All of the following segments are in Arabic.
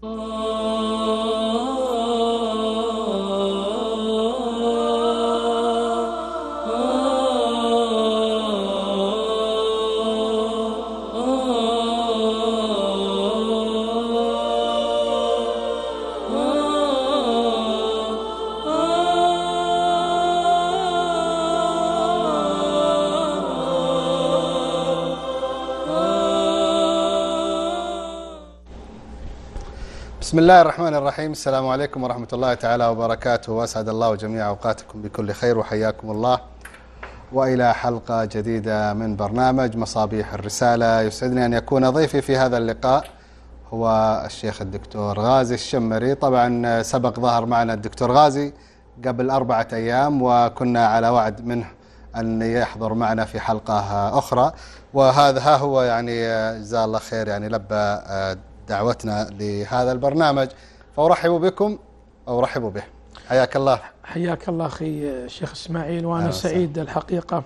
Oh. بسم الله الرحمن الرحيم. السلام عليكم ورحمة الله تعالى وبركاته. وأسعد الله جميع أوقاتكم بكل خير وحياكم الله. وإلى حلقة جديدة من برنامج مصابيح الرسالة. يسعدني أن يكون ضيفي في هذا اللقاء هو الشيخ الدكتور غازي الشمري. طبعا سبق ظهر معنا الدكتور غازي قبل أربعة أيام وكنا على وعد منه أن يحضر معنا في حلقة أخرى. وهذا ها هو يعني جزاه الله خير يعني لبى دعوتنا لهذا البرنامج فأرحب بكم أو رحبوا به. حياك الله. حياك الله أخي شيخ إسماعيل وأنا سعيد الحقيقة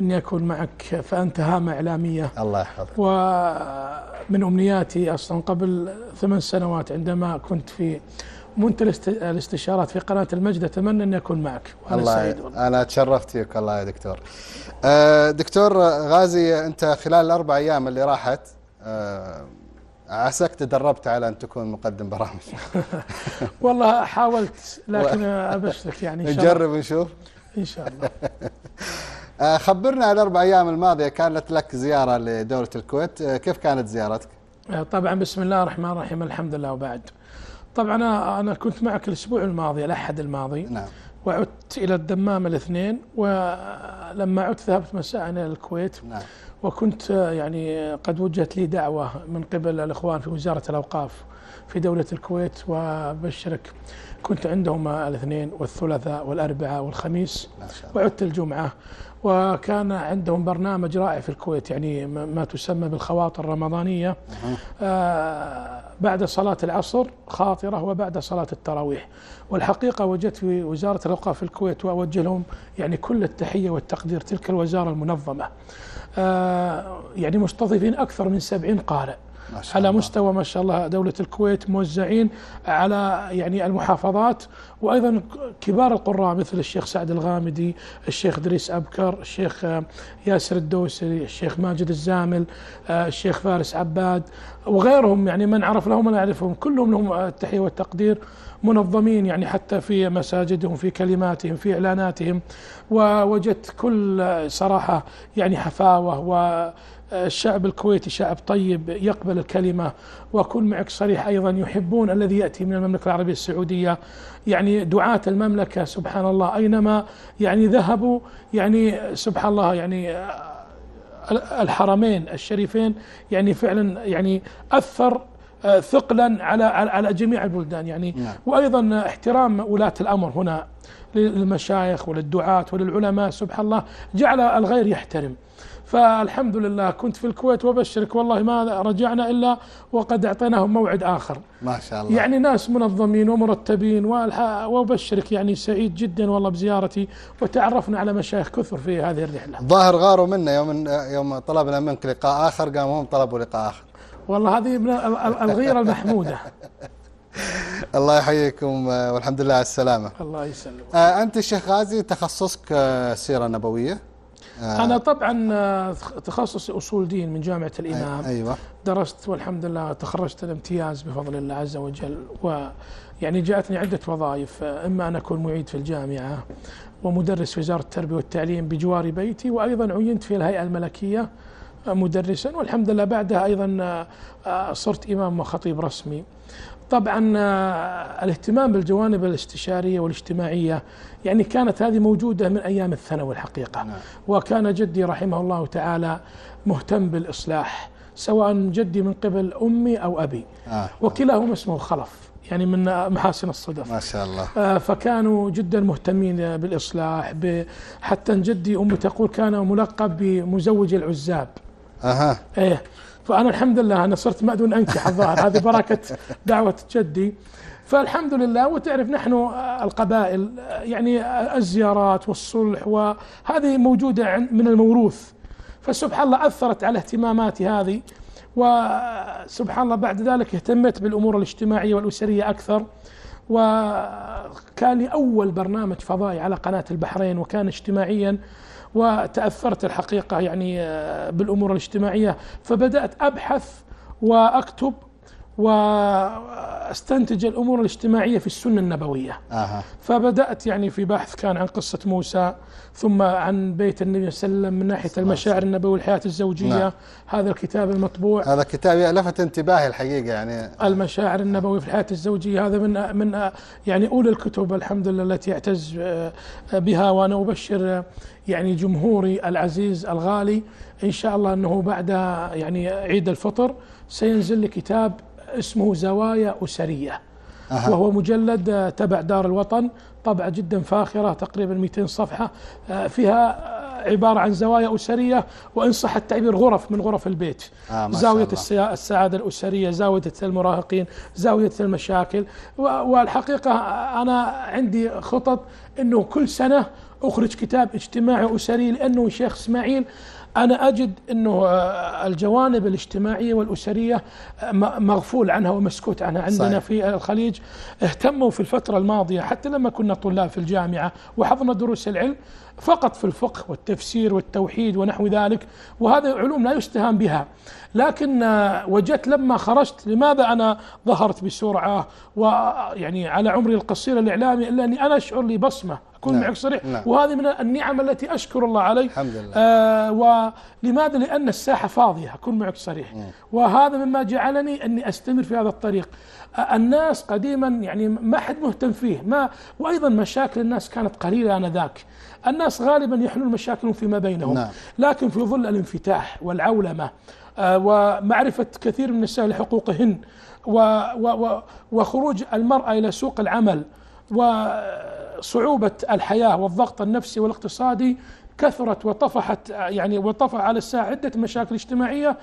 أني أكون معك فأنت هامة إعلامية. الله يحفظك. ومن أمنياتي أصلا قبل ثمان سنوات عندما كنت في منتهى الاستشارات في قناة المجد أتمنى أن أكون معك. وأنا الله سعيد والله. أنا تشرفت فيك. الله يا دكتور. أه دكتور غازي أنت خلال الأربع أيام اللي راحت أه عساك تدربت على أن تكون مقدم برامج. والله حاولت لكن أبشرك يعني إن شاء الله. نجرب نشوف إن شاء الله. آه، خبرنا عن الأربع أيام الماضية كانت لك زيارة لدولة الكويت. آه، كيف كانت زيارتك؟ آه، طبعا بسم الله الرحمن الرحيم الحمد لله وبعد. طبعا أنا كنت معك الأسبوع الماضي الأحد الماضي. نعم. وعدت إلى الدمام الاثنين ولما عدت ذهبت مساء إلى الكويت. نعم. وكنت يعني قد وجهت لي دعوة من قبل الإخوان في وزارة الأوقاف في دولة الكويت وبشرك كنت عندهم الاثنين والثلاثاء والأربعاء والخميس وعدت الجمعة وكان عندهم برنامج رائع في الكويت يعني ما تسمى بالخواطر الرمضانية آه بعد صلاة العصر خاطرة وبعد صلاة التراويح. والحقيقة وجدت في وزارة الأوقاف في الكويت وأوجه لهم يعني كل التحية والتقدير تلك الوزارة المنظمة. آه، يعني مستضيفين أكثر من سبعين قارئ على الله. مستوى ما شاء الله دولة الكويت موزعين على يعني المحافظات وأيضا كبار القراء مثل الشيخ سعد الغامدي الشيخ دريس أبكر الشيخ آه، ياسر الدوسري الشيخ ماجد الزامل آه، الشيخ فارس عباد وغيرهم يعني من عرف لهم من يعرفهم كلهم لهم التحية والتقدير منظمين يعني حتى في مساجدهم في كلماتهم في إعلاناتهم ووجدت كل صراحة يعني حفاوة والشعب الكويتي شعب طيب يقبل الكلمة وأكون معك صريح أيضا يحبون الذي يأتي من المملكة العربية السعودية. يعني دعاة المملكة سبحان الله أينما يعني ذهبوا يعني سبحان الله يعني الحرمين الشريفين يعني فعلا يعني أثر ثقلا على على جميع البلدان. يعني نعم. وأيضا احترام ولاة الأمر هنا للمشايخ وللدعاة وللعلماء. سبحان الله جعل الغير يحترم. فالحمد لله كنت في الكويت وبشرك والله ما رجعنا إلا وقد اعطيناهم موعد آخر. ما شاء الله. يعني ناس منظمين ومرتبين وبشرك يعني سعيد جدا والله بزيارتي. وتعرفنا على مشايخ كثر في هذه الرحلة. ظاهر غاروا منا يوم يوم طلبنا منك لقاء آخر قاموا هم طلبوا لقاء آخر. والله هذه من الغيرة المحمودة. الله يحييكم والحمد لله على السلامة. الله يسلمك. آه، أنت الشيخ غازي تخصصك آه، سيرة نبوية. آه، أنا طبعا تخصصي أصول دين من جامعة الإمام. أيوة. درست والحمد لله تخرجت الامتياز بفضل الله عز وجل ويعني جاءتني عدة وظائف إما أن أكون معيد في الجامعة ومدرس في وزارة التربية والتعليم بجوار بيتي وأيضا عينت في الهيئة الملكية مدرسا والحمد لله بعدها أيضا آه، صرت إمام وخطيب رسمي. طبعا آه، الاهتمام بالجوانب الاستشارية والاجتماعية يعني كانت هذه موجودة من أيام الثانوي الحقيقة. نعم. وكان جدي رحمه الله تعالى مهتم بالإصلاح سواء جدي من قبل أمي أو أبي. آه. وكلاهما اسمه خلف يعني من محاسن الصدف. ما شاء الله. فكانوا جدا مهتمين بالإصلاح حتى جدي أمي تقول كان ملقب بمزوج العزاب. أها. إيه. فأنا الحمد لله أنا صرت مأذون انكح الظاهر هذه بركة دعوة جدي. فالحمد لله وتعرف نحن القبائل يعني الزيارات والصلح وهذه موجودة من الموروث. فسبحان الله أثرت على اهتماماتي هذه وسبحان الله بعد ذلك اهتميت بالأمور الاجتماعية والأسرية أكثر. وكان لي أول برنامج فضائي على قناة البحرين وكان اجتماعيا وتأثرت الحقيقة يعني آه، بالأمور الاجتماعية. فبدأت أبحث وأكتب واستنتج الأمور الاجتماعية في السنة النبوية. آه. فبدأت يعني في بحث كان عن قصة موسى ثم عن بيت النبي صلى الله عليه وسلم من ناحية المشاعر النبوية والحياة الزوجية نعم. هذا الكتاب المطبوع هذا كتاب لفت انتباهي الحقيقة يعني المشاعر النبوية في الحياة الزوجية هذا من من يعني أولى الكتب الحمد لله التي اعتز بها وأنا أبشر يعني جمهوري العزيز الغالي إن شاء الله أنه بعد يعني عيد الفطر سينزل لي كتاب اسمه زوايا أسرية. أه. وهو مجلد تبع دار الوطن طبعة جدا فاخرة تقريبا 200 صفحة. آه، فيها عبارة عن زوايا أسرية وإن صح التعبير غرف من غرف البيت. آه زاوية السعادة الأسرية زاوية المراهقين زاوية المشاكل. والحقيقة أنا عندي خطط أنه كل سنة أخرج كتاب اجتماعي أسري لأنه شيخ إسماعيل أنا أجد أنه آه، الجوانب الاجتماعية والأسرية آه، مغفول عنها ومسكوت عنها. عندنا صحيح. في الخليج اهتموا في الفترة الماضية حتى لما كنا طلاب في الجامعة وحضرنا دروس العلم فقط في الفقه والتفسير والتوحيد ونحو ذلك وهذه علوم لا يستهان بها. لكن آه، وجدت لما خرجت لماذا أنا ظهرت بسرعة ويعني على عمري القصير الإعلامي إلا أني أنا أشعر لي بصمة. أكون نعم. معك صريح. نعم. وهذه من النعم التي أشكر الله عليه الحمد لله. آه ولماذا؟ لأن الساحة فاضية. أكون معك صريح. نعم. وهذا مما جعلني أني أستمر في هذا الطريق. آه الناس قديما يعني ما حد مهتم فيه. ما وأيضا مشاكل الناس كانت قليلة آنذاك. الناس غالبا يحلون مشاكلهم فيما بينهم. نعم. لكن في ظل الانفتاح والعولمة آه ومعرفة كثير من النساء لحقوقهن وخروج المرأة إلى سوق العمل وصعوبة الحياة والضغط النفسي والاقتصادي كثرت وطفحت يعني وطفح على الساعة عدة مشاكل اجتماعية.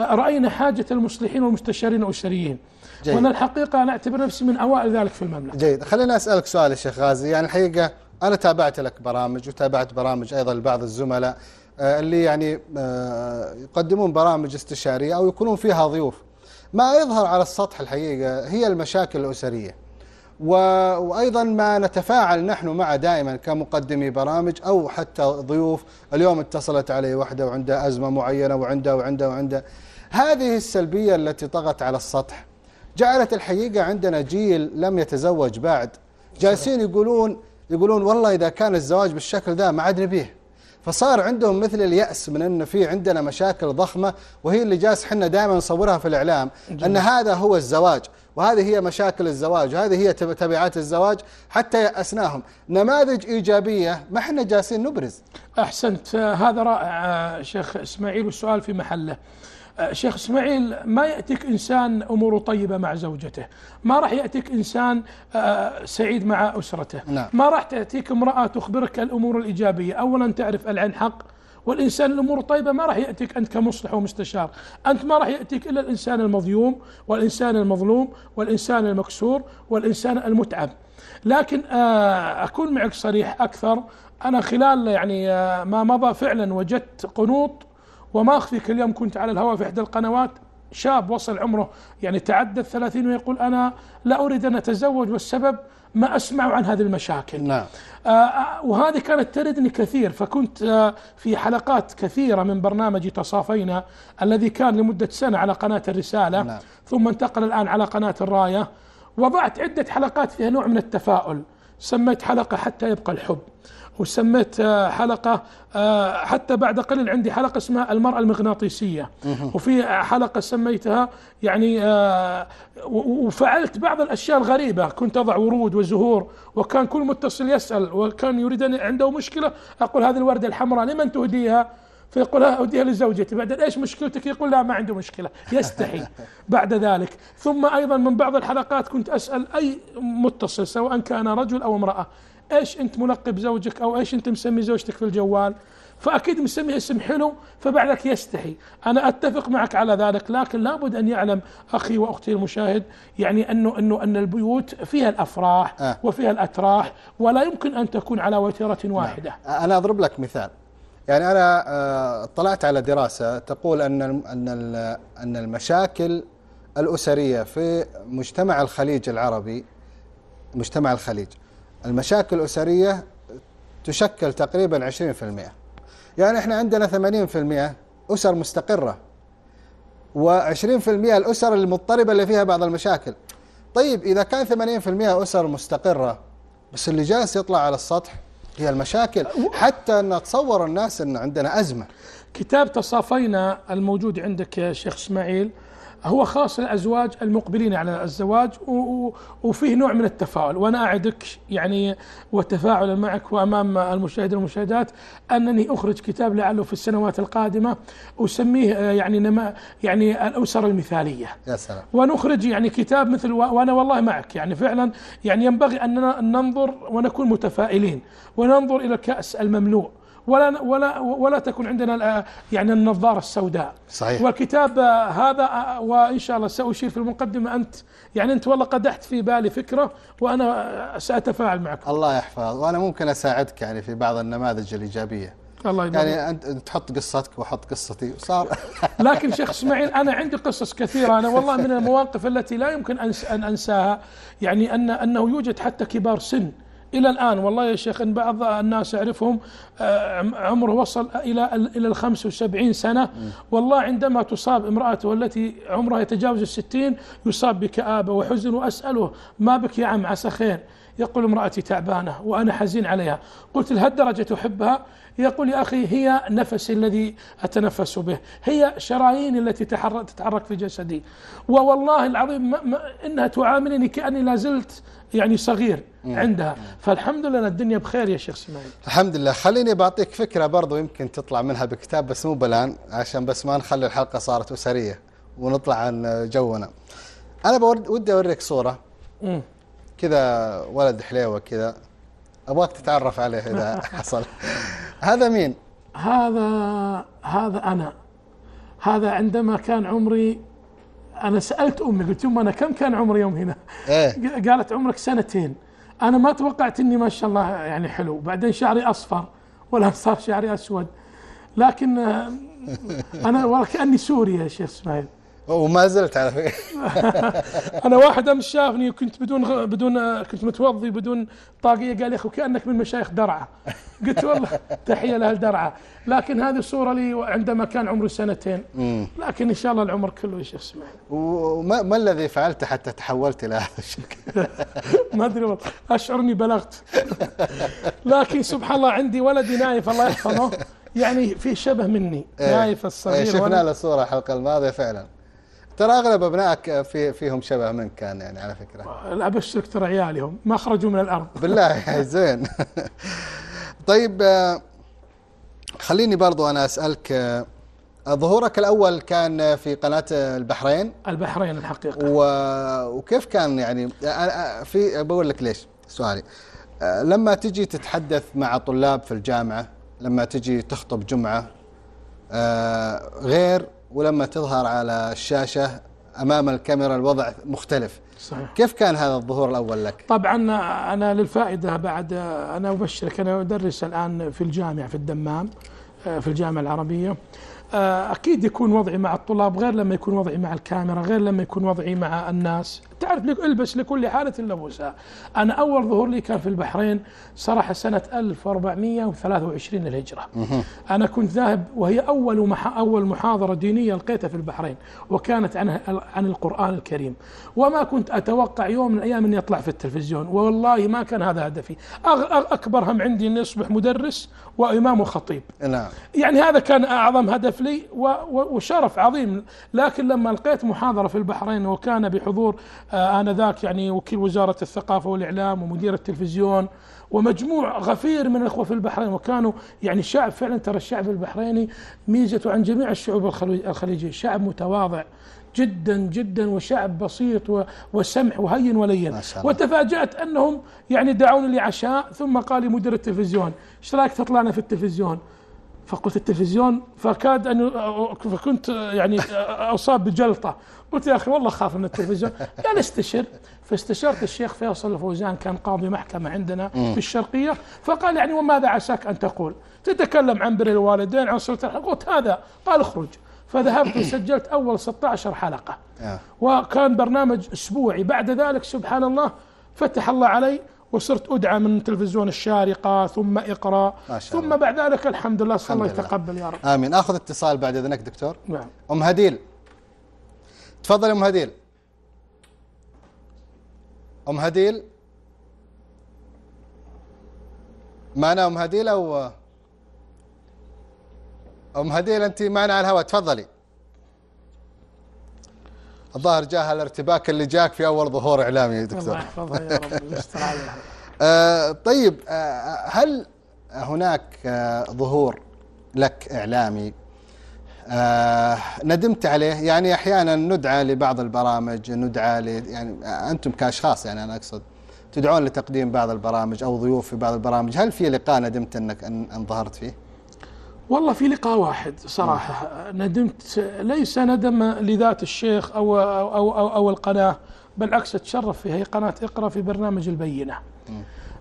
رأينا حاجة المصلحين والمستشارين الأسريين. جيد. وأنا الحقيقة أنا أعتبر نفسي من أوائل ذلك في المملكة. جيد. خليني أسألك سؤال يا شيخ غازي. يعني الحقيقة أنا تابعت لك برامج وتابعت برامج أيضا لبعض الزملاء آه، اللي يعني آه، يقدمون برامج استشارية أو يكونون فيها ضيوف. ما يظهر على السطح الحقيقة هي المشاكل الأسرية؟ وأيضا ما نتفاعل نحن مع دائما كمقدمي برامج أو حتى ضيوف. اليوم اتصلت علي واحدة وعندها أزمة معينة وعندها وعندها وعندها هذه السلبية التي طغت على السطح. جعلت الحقيقة عندنا جيل لم يتزوج بعد. جالسين يقولون يقولون والله إذا كان الزواج بالشكل ذا ما عاد نبيه فصار عندهم مثل اليأس من أن في عندنا مشاكل ضخمة وهي اللي جالس حنا دائما نصورها في الإعلام جميل. أن هذا هو الزواج. وهذه هي مشاكل الزواج وهذه هي تبعات الزواج حتى يأسناهم. نماذج إيجابية ما إحنا جالسين نبرز. أحسنت. هذا رائع شيخ إسماعيل والسؤال في محله. شيخ إسماعيل ما يأتيك إنسان أموره طيبة مع زوجته، ما راح يأتيك إنسان آه، سعيد مع أسرته، نعم. ما راح تأتيك امرأة تخبرك الأمور الإيجابية، اولا تعرف العين حق والإنسان الأمور طيبة ما راح يأتيك أنت كمصلح ومستشار. أنت ما راح يأتيك إلا الإنسان المظيوم والإنسان المظلوم والإنسان المكسور والإنسان المتعب. لكن آه، أكون معك صريح أكثر. أنا خلال يعني آه، ما مضى فعلا وجدت قنوط وما أخفيك اليوم كنت على الهواء في إحدى القنوات شاب وصل عمره يعني تعدى الثلاثين ويقول أنا لا أريد أن أتزوج والسبب ما أسمع عن هذه المشاكل نعم. آه, آه، وهذه كانت تردني كثير فكنت آه في حلقات كثيرة من برنامج تصافينا الذي كان لمدة سنة على قناة الرسالة نعم. ثم انتقل الآن على قناة الراية وضعت عدة حلقات فيها نوع من التفاؤل سميت حلقة حتى يبقى الحب وسميت آه، حلقة آه، حتى بعد قليل عندي حلقة اسمها المرأة المغناطيسية. وفي حلقة سميتها يعني آه، وفعلت بعض الأشياء الغريبة. كنت أضع ورود وزهور وكان كل متصل يسأل وكان يريد أن عنده مشكلة أقول هذه الوردة الحمراء لمن تهديها؟ فيقول أهديها لزوجتي. بعدين إيش مشكلتك؟ يقول لا ما عنده مشكلة. يستحي. بعد ذلك. ثم أيضا من بعض الحلقات كنت أسأل أي متصل سواء كان رجل أو امرأة. إيش أنت ملقب زوجك أو إيش أنت مسمي زوجتك في الجوال؟ فأكيد مسمي اسم حلو فبعدك يستحي. أنا أتفق معك على ذلك لكن لابد أن يعلم أخي وأختي المشاهد يعني انه انه أن البيوت فيها الأفراح آه. وفيها الأتراح ولا يمكن أن تكون على وتيرة واحدة. أنا أضرب لك مثال. يعني أنا آه، اطلعت على دراسة تقول أن أن أن المشاكل الأسرية في مجتمع الخليج العربي مجتمع الخليج المشاكل الأسرية تشكل تقريبا 20% يعني إحنا عندنا 80% أسر مستقرة و20% الأسر المضطربة اللي فيها بعض المشاكل. طيب إذا كان 80% أسر مستقرة بس اللي جالس يطلع على السطح هي المشاكل حتى نتصور الناس أن عندنا أزمة. كتاب تصافينا الموجود عندك يا شيخ إسماعيل هو خاص للازواج المقبلين على الزواج وفيه نوع من التفاؤل. وأنا أعدك يعني وتفاعلا معك وأمام المشاهدين والمشاهدات أنني أخرج كتاب لعله في السنوات القادمة أسميه آه، يعني نما يعني الاسر المثالية. يا سلام. ونخرج يعني كتاب مثل وأنا والله معك يعني فعلا يعني ينبغي أننا ننظر ونكون متفائلين وننظر إلى الكاس المملوء ولا ولا ولا تكون عندنا يعني النظارة السوداء. صحيح. والكتاب هذا وان شاء الله سأشير في المقدمة. أنت يعني أنت والله قدحت في بالي فكرة وأنا سأتفاعل معك. الله يحفظ وأنا ممكن أساعدك يعني في بعض النماذج الإيجابية. الله يبارك. يعني أنت تحط قصتك واحط قصتي. صار. لكن شيخ إسماعيل أنا عندي قصص كثيرة. أنا والله من المواقف التي لا يمكن أن أنساها. يعني ان أنه يوجد حتى كبار سن. إلى الآن. والله يا شيخ إن بعض الناس اعرفهم آه، عمره وصل إلى إلى ال 75 سنة. والله عندما تصاب امرأته التي عمرها يتجاوز الستين يصاب بكآبه وحزن وأسأله ما بك يا عم عسى خير. يقول امرأتي تعبانة وأنا حزين عليها. قلت لهالدرجة تحبها؟ يقول يا أخي هي نفسي الذي أتنفس به. هي شراييني التي تتحرك في جسدي. والله العظيم ما ما إنها تعاملني كأني لا زلت يعني صغير عندها. فالحمد لله الدنيا بخير يا شيخ إسماعيل. الحمد لله. خليني بعطيك فكرة برضو يمكن تطلع منها بكتاب بس مو بلان عشان بس ما نخلي الحلقة صارت أسرية ونطلع عن جونا. أنا ودي أوريك صورة. كذا ولد حليوة كذا. أبغاك تتعرف عليه إذا حصل هذا مين؟ هذا هذا أنا هذا عندما كان عمري أنا سألت أمي قلت ام أنا كم كان عمري يوم هنا؟ إيه؟ قالت عمرك سنتين أنا ما توقعت إني ما شاء الله يعني حلو بعدين شعري أصفر ولا صار شعري أسود لكن آه، أنا وكاني سوري يا شيخ إسماعيل وما زلت على فكرة. أنا واحد أمس شافني وكنت بدون بدون كنت متوضي بدون طاقية قال يا أخي كانك من مشايخ درعا. قلت والله تحية لأهل درعا. لكن هذه صوره لي عندما كان عمري سنتين. لكن إن شاء الله العمر كله يا شيخ اسماعيل وما ما الذي فعلته حتى تحولت إلى هذا الشكل؟ ما أدري والله اشعر اني بلغت. لكن سبحان الله عندي ولدي نايف الله يحفظه يعني في شبه مني إيه. نايف الصغير إيه شفنا له صورة الحلقة الماضية فعلا. ترى أغلب أبنائك في فيهم شبه منك كان يعني على فكرة. لا أبشرك ترى عيالي هم ما خرجوا من الأرض. بالله زين. طيب آه، خليني برضو أنا أسألك آه، ظهورك الأول كان في قناة البحرين؟ البحرين الحقيقة. و... وكيف كان يعني؟ آه، في بقول لك ليش سؤالي. لما تجي تتحدث مع طلاب في الجامعة لما تجي تخطب جمعة غير ولما تظهر على الشاشة أمام الكاميرا الوضع مختلف صحيح. كيف كان هذا الظهور الأول لك؟ طبعا أنا للفائدة بعد أنا أبشرك أنا أدرس الآن في الجامعة في الدمام في الجامعة العربية آه، أكيد يكون وضعي مع الطلاب غير لما يكون وضعي مع الكاميرا غير لما يكون وضعي مع الناس تعرف لك البس لكل حالة لبوسها أنا أول ظهور لي كان في البحرين صراحة سنة 1423 للهجرة. أنا كنت ذاهب وهي أول مح أول محاضرة دينية لقيتها في البحرين وكانت عن عن القرآن الكريم. وما كنت أتوقع يوم من الأيام أني أطلع في التلفزيون. والله ما كان هذا هدفي. أكبر هم عندي أني أصبح مدرس وإمام وخطيب. نعم. يعني هذا كان أعظم هدف لي وشرف عظيم. لكن لما لقيت محاضرة في البحرين وكان بحضور آنذاك يعني وكيل وزارة الثقافة والإعلام ومدير التلفزيون ومجموع غفير من الأخوة في البحرين وكانوا يعني شعب فعلا ترى الشعب البحريني ميزته عن جميع الشعوب الخليجية. شعب متواضع جدا جدا وشعب بسيط وسمح وهين ولين. وتفاجأت أنهم يعني دعوني لعشاء ثم قال لي مدير التلفزيون إيش رأيك تطلعنا في التلفزيون؟ فقلت التلفزيون فكاد أن فكنت يعني أصاب بجلطة. قلت يا أخي والله خاف من التلفزيون. قال استشر. فاستشرت الشيخ فيصل الفوزان كان قاضي محكمة عندنا في الشرقية. فقال يعني وماذا عساك أن تقول؟ تتكلم عن بر الوالدين عن صله قلت هذا. قال اخرج. فذهبت وسجلت أول 16 حلقة. آه. وكان برنامج أسبوعي. بعد ذلك سبحان الله فتح الله علي. وصرت أدعى من تلفزيون الشارقة ثم شاء ثم الله. بعد ذلك الحمد لله صلى الله. يتقبل يا رب. آمين. آخذ اتصال بعد إذنك دكتور. نعم. أم هديل. تفضل أم هديل. أم هديل. معنا أم هديل أو أم هديل أنت معنا على الهواء. تفضلي. الظاهر جاها الارتباك اللي جاك في أول ظهور إعلامي يا الله دكتور يحفظها يا رب آه طيب آه هل هناك آه ظهور لك إعلامي؟ آه ندمت عليه. يعني أحيانا ندعى لبعض البرامج ندعى ل يعني أنتم كأشخاص يعني أنا أقصد تدعون لتقديم بعض البرامج أو ضيوف في بعض البرامج. هل في لقاء ندمت أنك أن, أن ظهرت فيه؟ والله في لقاء واحد صراحة. ندمت ليس ندم لذات الشيخ أو أو أو, أو, أو القناة بالعكس أتشرف فيها هي قناة اقرأ في برنامج البينة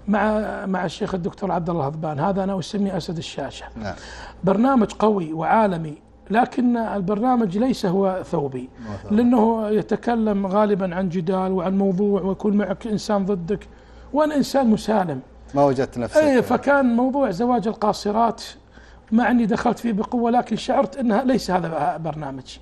مع مع الشيخ الدكتور عبد الله هضبان هذا أنا أسميه أسد الشاشة. نعم. برنامج قوي وعالمي لكن البرنامج ليس هو ثوبي. لأنه يتكلم غالبا عن جدال وعن موضوع ويكون معك إنسان ضدك وأنا إنسان مسالم. ما وجدت نفسك. اي فكان موضوع زواج القاصرات مع أني دخلت فيه بقوة لكن شعرت أنها ليس هذا برنامج.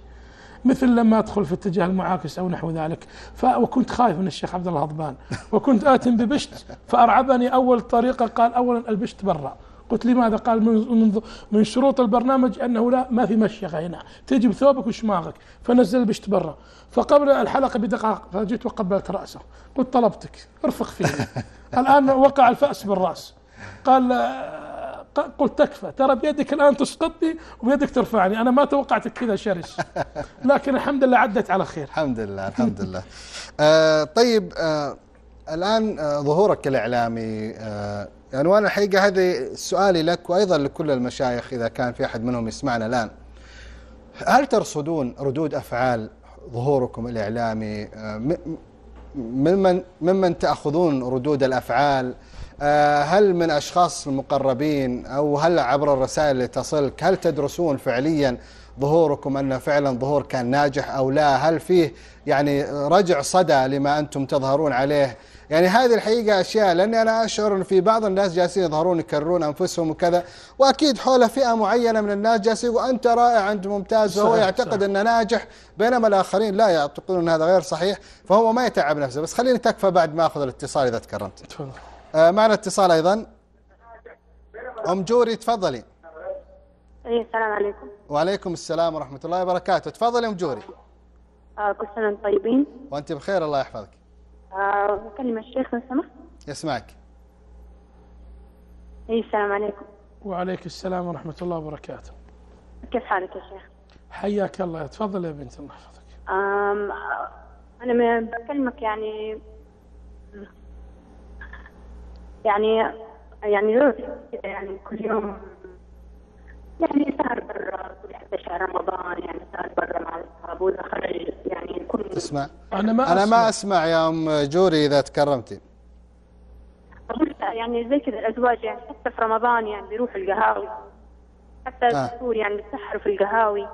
مثل لما أدخل في اتجاه المعاكس أو نحو ذلك ف وكنت خايف من الشيخ عبد الله هضبان وكنت آتم ببشت فأرعبني أول طريقة قال اولا البشت برا. قلت لماذا؟ قال من من شروط البرنامج أنه لا ما في مشيخه هنا تجي بثوبك وشماغك. فنزل البشت برا. فقبل الحلقة بدقائق فجيت وقبلت رأسه. قلت طلبتك ارفق فيني. الآن وقع الفأس بالرأس. قال قلت تكفى. ترى بيدك الآن تسقطني وبيدك ترفعني. أنا ما توقعتك كذا شرس. لكن الحمد لله عدت على خير. الحمد لله الحمد لله. آه طيب آه الآن آه ظهورك الإعلامي. آه يعني وأنا الحقيقة هذه سؤالي لك وأيضا لكل المشايخ إذا كان في أحد منهم يسمعنا الآن. هل ترصدون ردود أفعال ظهوركم الإعلامي؟ آه ممن ممن تأخذون ردود الأفعال؟ آه، هل من أشخاص المقربين أو هل عبر الرسائل اللي تصلك هل تدرسون فعليا ظهوركم أن فعلا ظهور كان ناجح أو لا؟ هل فيه يعني رجع صدى لما أنتم تظهرون عليه؟ يعني هذه الحقيقة أشياء لأني أنا أشعر أن في بعض الناس جالسين يظهرون يكررون أنفسهم وكذا وأكيد حول فئة معينة من الناس جالسين يقول أنت رائع أنت ممتاز وهو يعتقد. أنه ناجح بينما الآخرين لا يعتقدون أن هذا غير صحيح فهو ما يتعب نفسه. بس خليني تكفى بعد ما أخذ الاتصال إذا تكرمت. تفضل. آه، معنا اتصال أيضا. أم جوري تفضلي. إيه السلام عليكم. وعليكم السلام ورحمة الله وبركاته. تفضلي أم جوري. آه كل سنة وأنتم طيبين. وأنت بخير الله يحفظك. آه بكلم الشيخ لو سمحت. يسمعك. إيه السلام عليكم. وعليك السلام ورحمة الله وبركاته. كيف حالك يا شيخ؟ حياك الله. تفضل يا بنت الله يحفظك. آه، م- بكلمك يعني يعني يعني يعني كل يوم يعني سهر برا حتى شهر رمضان يعني سهر برا مع الاصحاب وإذا خرج يعني نكون تسمع أنا ما أنا ما أسمع. أسمع يا أم جوري إذا تكرمتي يعني زي كذا الأزواج يعني حتى في رمضان يعني بيروحوا القهاوي حتى آه. السحور يعني بيتسحروا في القهاوي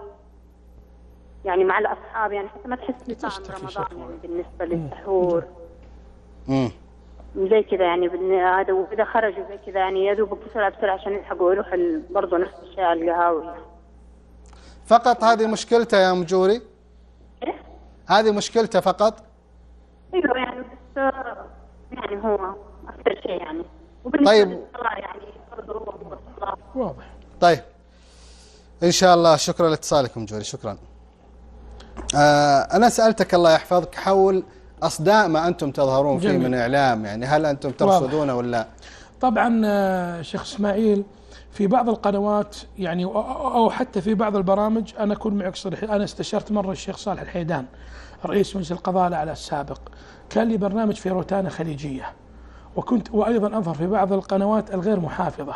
يعني مع الأصحاب يعني حتى ما تحس بطعم رمضان. يعني بالنسبة للسحور مم. زي كذا يعني بالن- هذا وإذا خرجوا زي كذا يعني يا دوب بسرعة بسرعة عشان يلحقوا يروحوا برضه نفس الشيء على القهاوي. فقط هذه مشكلته يا أم جوري؟ إيه؟ هذه مشكلته فقط؟ أيوه يعني بس يعني هو أكثر شيء يعني. طيب. يعني برضه هو واضح. طيب. إن شاء الله شكرا لاتصالكم جوري شكرا. آه أنا سألتك الله يحفظك حول أصداء ما أنتم تظهرون فيه جميل. من إعلام يعني هل أنتم ترصدونه ولا طبعا آه، شيخ إسماعيل في بعض القنوات يعني أو- حتى في بعض البرامج أنا اكون معك صريح أنا استشرت مرة الشيخ صالح الحيدان رئيس مجلس القضاء الأعلى السابق. كان لي برنامج في روتانا خليجية وكنت وأيضا أظهر في بعض القنوات الغير محافظة.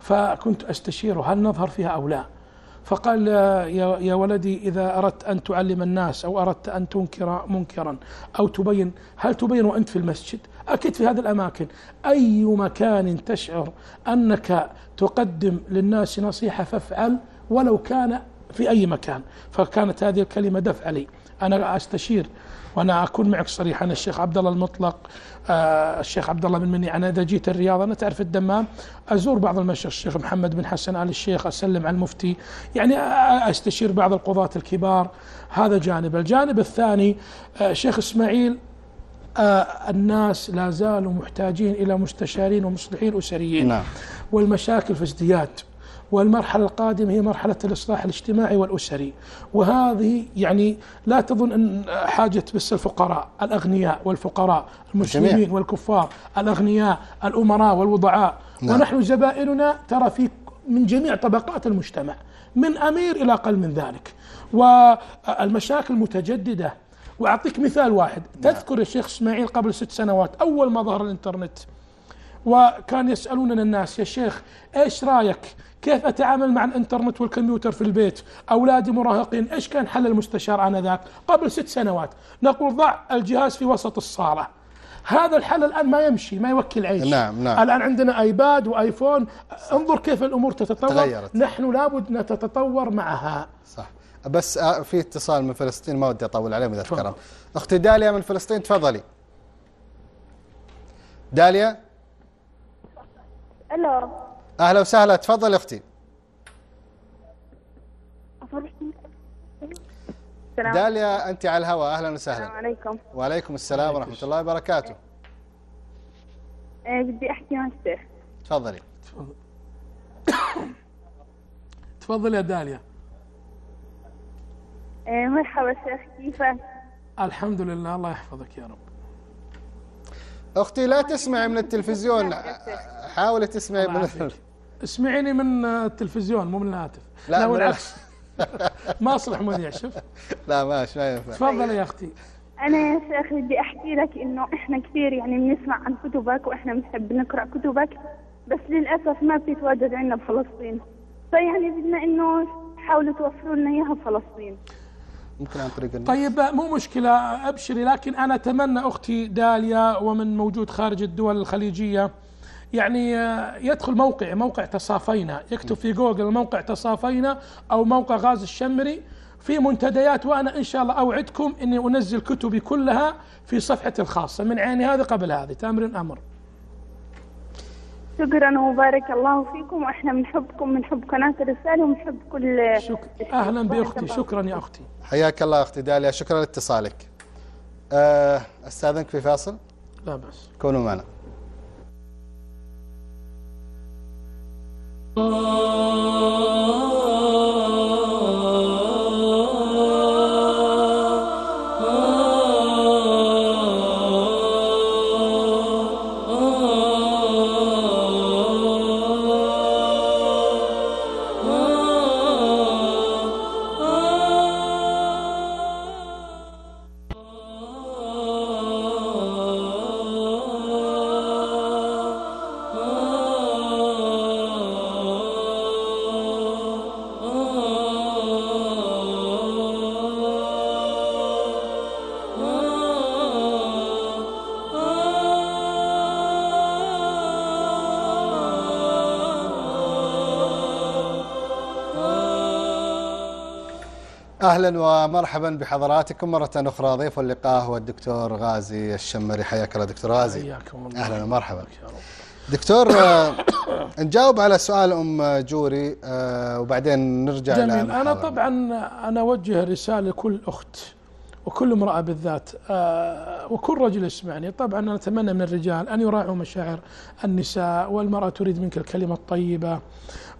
فكنت أستشيره هل نظهر فيها أو لا؟ فقال يا ولدي إذا أردت أن تعلم الناس أو أردت أن تنكر منكرا أو تبين هل تبين وأنت في المسجد؟ أكيد في هذه الأماكن. أي مكان تشعر أنك تقدم للناس نصيحة فافعل ولو كان في أي مكان. فكانت هذه الكلمة دفع لي. أنا أستشير وأنا أكون معك صريح. أنا الشيخ عبد الله المطلق آه الشيخ عبد الله بن مني. أنا إذا جيت الرياض أنا تعرف الدمام أزور بعض المشايخ. الشيخ محمد بن حسن آل الشيخ أسلم على المفتي. يعني أستشير بعض القضاة الكبار. هذا جانب. الجانب الثاني آه شيخ إسماعيل آه الناس لا زالوا محتاجين إلى مستشارين ومصلحين أسريين. نعم. والمشاكل في ازدياد. والمرحلة القادمة هي مرحلة الإصلاح الاجتماعي والأسري وهذه يعني لا تظن أن حاجة بس الفقراء الأغنياء والفقراء المسلمين جميع. والكفار الأغنياء الأمراء والوضعاء نعم. ونحن زبائننا ترى في من جميع طبقات المجتمع من أمير إلى أقل من ذلك والمشاكل متجددة وأعطيك مثال واحد نعم. تذكر يا شيخ إسماعيل قبل ست سنوات أول ما ظهر الإنترنت وكان يسألوننا الناس يا شيخ إيش رأيك كيف أتعامل مع الإنترنت والكمبيوتر في البيت؟ أولادي مراهقين إيش كان حل المستشار آنذاك؟ قبل ست سنوات. نقول ضع الجهاز في وسط الصالة. هذا الحل الآن ما يمشي ما يوكل عيش. نعم نعم. الآن عندنا آيباد وآيفون. انظر كيف الأمور تتطور. تغيرت. نحن لابد نتطور معها. صح. بس آه، في اتصال من فلسطين ما ودي أطول عليهم إذا تكرم أختي داليا من فلسطين تفضلي. داليا؟ ألو. أهلا وسهلا تفضل أختي. داليا أنت على الهواء أهلا وسهلا. السلام عليكم. وعليكم السلام ورحمة الله وبركاته. إيه بدي أحكي مع الشيخ. تفضلي. تفضل يا داليا. إيه مرحبا شيخ كيفك؟ الحمد لله الله يحفظك يا رب. أختي لا تسمعي من التلفزيون. حاولي تسمعي من اسمعيني من التلفزيون مو من الهاتف. لا, لا والعكس. ما أصلح مذيع شوف. لا ماشي ما ينفع. تفضلي يا أختي. أنا يا شيخ بدي أحكي لك إنه إحنا كثير يعني بنسمع عن كتبك وإحنا بنحب نقرأ كتبك بس للأسف ما بتتواجد عندنا بفلسطين. فيعني بدنا إنه تحاولوا توفروا لنا إياها بفلسطين. ممكن عن طريق طيب مو مشكلة أبشري لكن أنا أتمنى أختي داليا ومن موجود خارج الدول الخليجية يعني يدخل موقع موقع تصافينا. يكتب في جوجل موقع تصافينا أو موقع غاز الشمري. في منتديات وأنا إن شاء الله أوعدكم أني أنزل كتبي كلها في صفحتي الخاصة. من عيني هذه قبل هذه. تامر أمر شكرا وبارك الله فيكم. وإحنا بنحبكم بنحب قناة الرسالة وبنحب كل شك... أهلا بأختي. شكرا يا أختي. حياك الله أختي داليا. شكرا لاتصالك. أه، أستاذنك في فاصل؟ لا بس كونوا معنا. Oh. أهلا ومرحبا بحضراتكم مرة أخرى. ضيف اللقاء هو الدكتور غازي الشمري. حياك الله دكتور غازي. حياكم الله. أهلا ومرحبا. دكتور آه، نجاوب على سؤال أم جوري آه، وبعدين نرجع جميل. أنا طبعا أنا أوجه رسالة لكل أخت وكل امرأة بالذات آه، وكل رجل يسمعني. طبعا أنا أتمنى من الرجال أن يراعوا مشاعر النساء والمرأة تريد منك الكلمة الطيبة.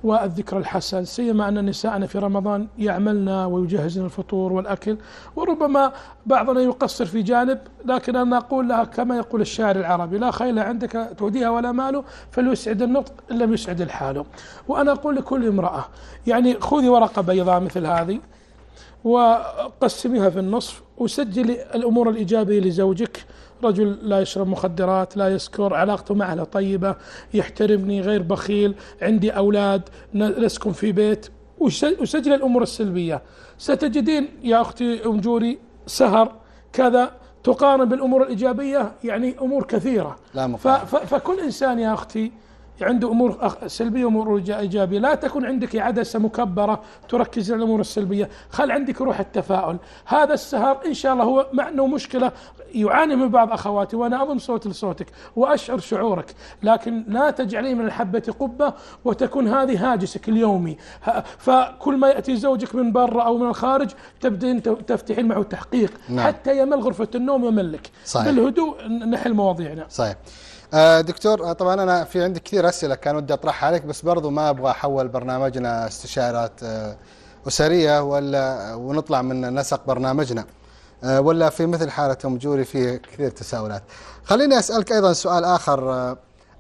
والذكر الحسن سيما أن نساءنا في رمضان يعملن ويجهزن الفطور والأكل وربما بعضنا يقصر في جانب لكن أنا أقول لها كما يقول الشاعر العربي لا خيل عندك تهديها ولا مال فليسعد النطق إن لم يسعد الحال. وأنا أقول لكل امرأة يعني خذي ورقة بيضاء مثل هذه وقسميها في النصف وسجلي الأمور الإيجابية لزوجك رجل لا يشرب مخدرات لا يسكر علاقته مع أهله طيبة يحترمني غير بخيل عندي أولاد نسكن في بيت. وسجل الأمور السلبية. ستجدين يا أختي أم جوري سهر كذا تقارن بالأمور الإيجابية يعني أمور كثيرة. لا فكل إنسان يا أختي عنده أمور سلبية وأمور إيجابية، لا تكون عندك عدسة مكبرة تركز على الأمور السلبية، خل عندك روح التفاؤل، هذا السهر إن شاء الله هو مع إنه مشكلة يعاني من بعض أخواتي وأنا اضم صوت لصوتك وأشعر شعورك، لكن لا تجعليه من الحبة قبة وتكون هذه هاجسك اليومي، فكل ما يأتي زوجك من برا أو من الخارج تبدين تفتحين معه التحقيق نعم. حتى يمل غرفة النوم يملك. صحيح. بالهدوء نحل مواضيعنا. صحيح. دكتور آه، طبعا أنا في عندي كثير أسئلة كان ودي أطرحها عليك بس برضو ما أبغى أحول برنامجنا استشارات آه، أسرية ولا ونطلع من نسق برنامجنا ولا في مثل حالة ام جوري فيه كثير تساؤلات. خليني أسألك أيضا سؤال آخر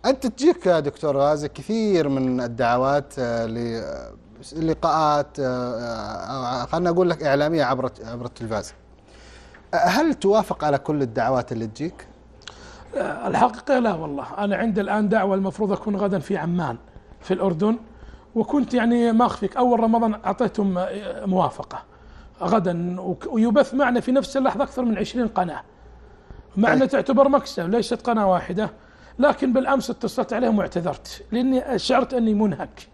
أنت تجيك يا دكتور غازي كثير من الدعوات للقاءات خلينا أقول لك إعلامية عبر عبر التلفاز. هل توافق على كل الدعوات اللي تجيك؟ الحقيقة لا والله. أنا عندي الآن دعوة المفروض أكون غدا في عمان في الأردن وكنت يعني ما أخفيك أول رمضان أعطيتهم موافقة. غدا ويبث معنا في نفس اللحظة أكثر من عشرين قناة. معنا طيب. تعتبر مكسب ليست قناة واحدة. لكن بالأمس اتصلت عليهم واعتذرت لأني شعرت أني منهك.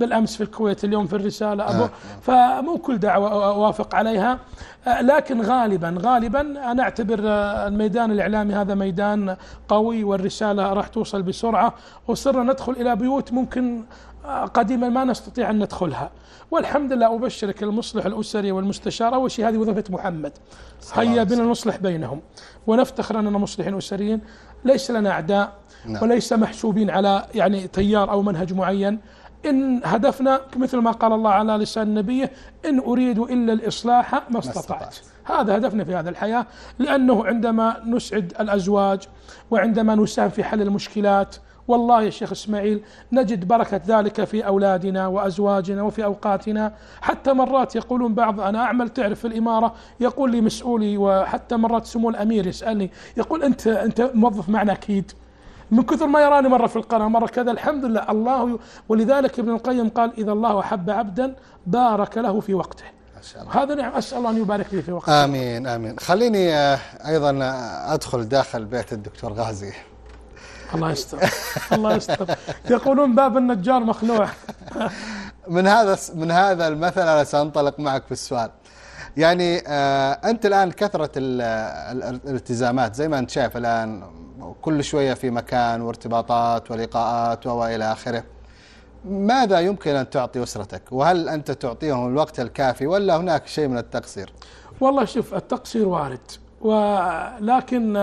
بالأمس في الكويت اليوم في الرسالة أبو. آه. فمو كل دعوة أوافق عليها. آه، لكن غالبا غالبا أنا أعتبر آه، الميدان الإعلامي هذا ميدان قوي والرسالة راح توصل بسرعة وصرنا ندخل إلى بيوت ممكن قديما ما نستطيع أن ندخلها. والحمد لله أبشرك المصلح الأسري والمستشار. أول شيء هذه وظيفة محمد. هيا بنا نصلح بينهم. ونفتخر أننا مصلحين أسريين. ليس لنا أعداء نعم. وليس محسوبين على يعني تيار أو منهج معين. إن هدفنا مثل ما قال الله على لسان نبيه إن أريد إلا الإصلاح ما استطعت. هذا هدفنا في هذه الحياة لأنه عندما نسعد الأزواج وعندما نساهم في حل المشكلات والله يا شيخ إسماعيل نجد بركة ذلك في أولادنا وأزواجنا وفي أوقاتنا. حتى مرات يقولون بعض أنا أعمل تعرف في الإمارة؟ يقول لي مسؤولي وحتى مرات سمو الأمير يسألني يقول أنت أنت موظف معنا أكيد. من كثر ما يراني مرة في القناة مرة كذا الحمد لله. الله ولذلك ابن القيم قال إذا الله أحب عبدا بارك له في وقته. هذا نعم أسأل الله أن يبارك لي في وقته. آمين آمين. خليني آه، أيضا أدخل داخل بيت الدكتور غازي. الله يستر الله يستر. يقولون باب النجار مخلوع. من هذا من هذا المثل أنا سأنطلق معك في السؤال. يعني آه أنت الآن كثرة الالتزامات زي ما أنت شايف الآن كل شوية في مكان وارتباطات ولقاءات وإلى آخره. ماذا يمكن أن تعطي أسرتك؟ وهل أنت تعطيهم الوقت الكافي ولا هناك شيء من التقصير؟ والله شوف التقصير وارد. ولكن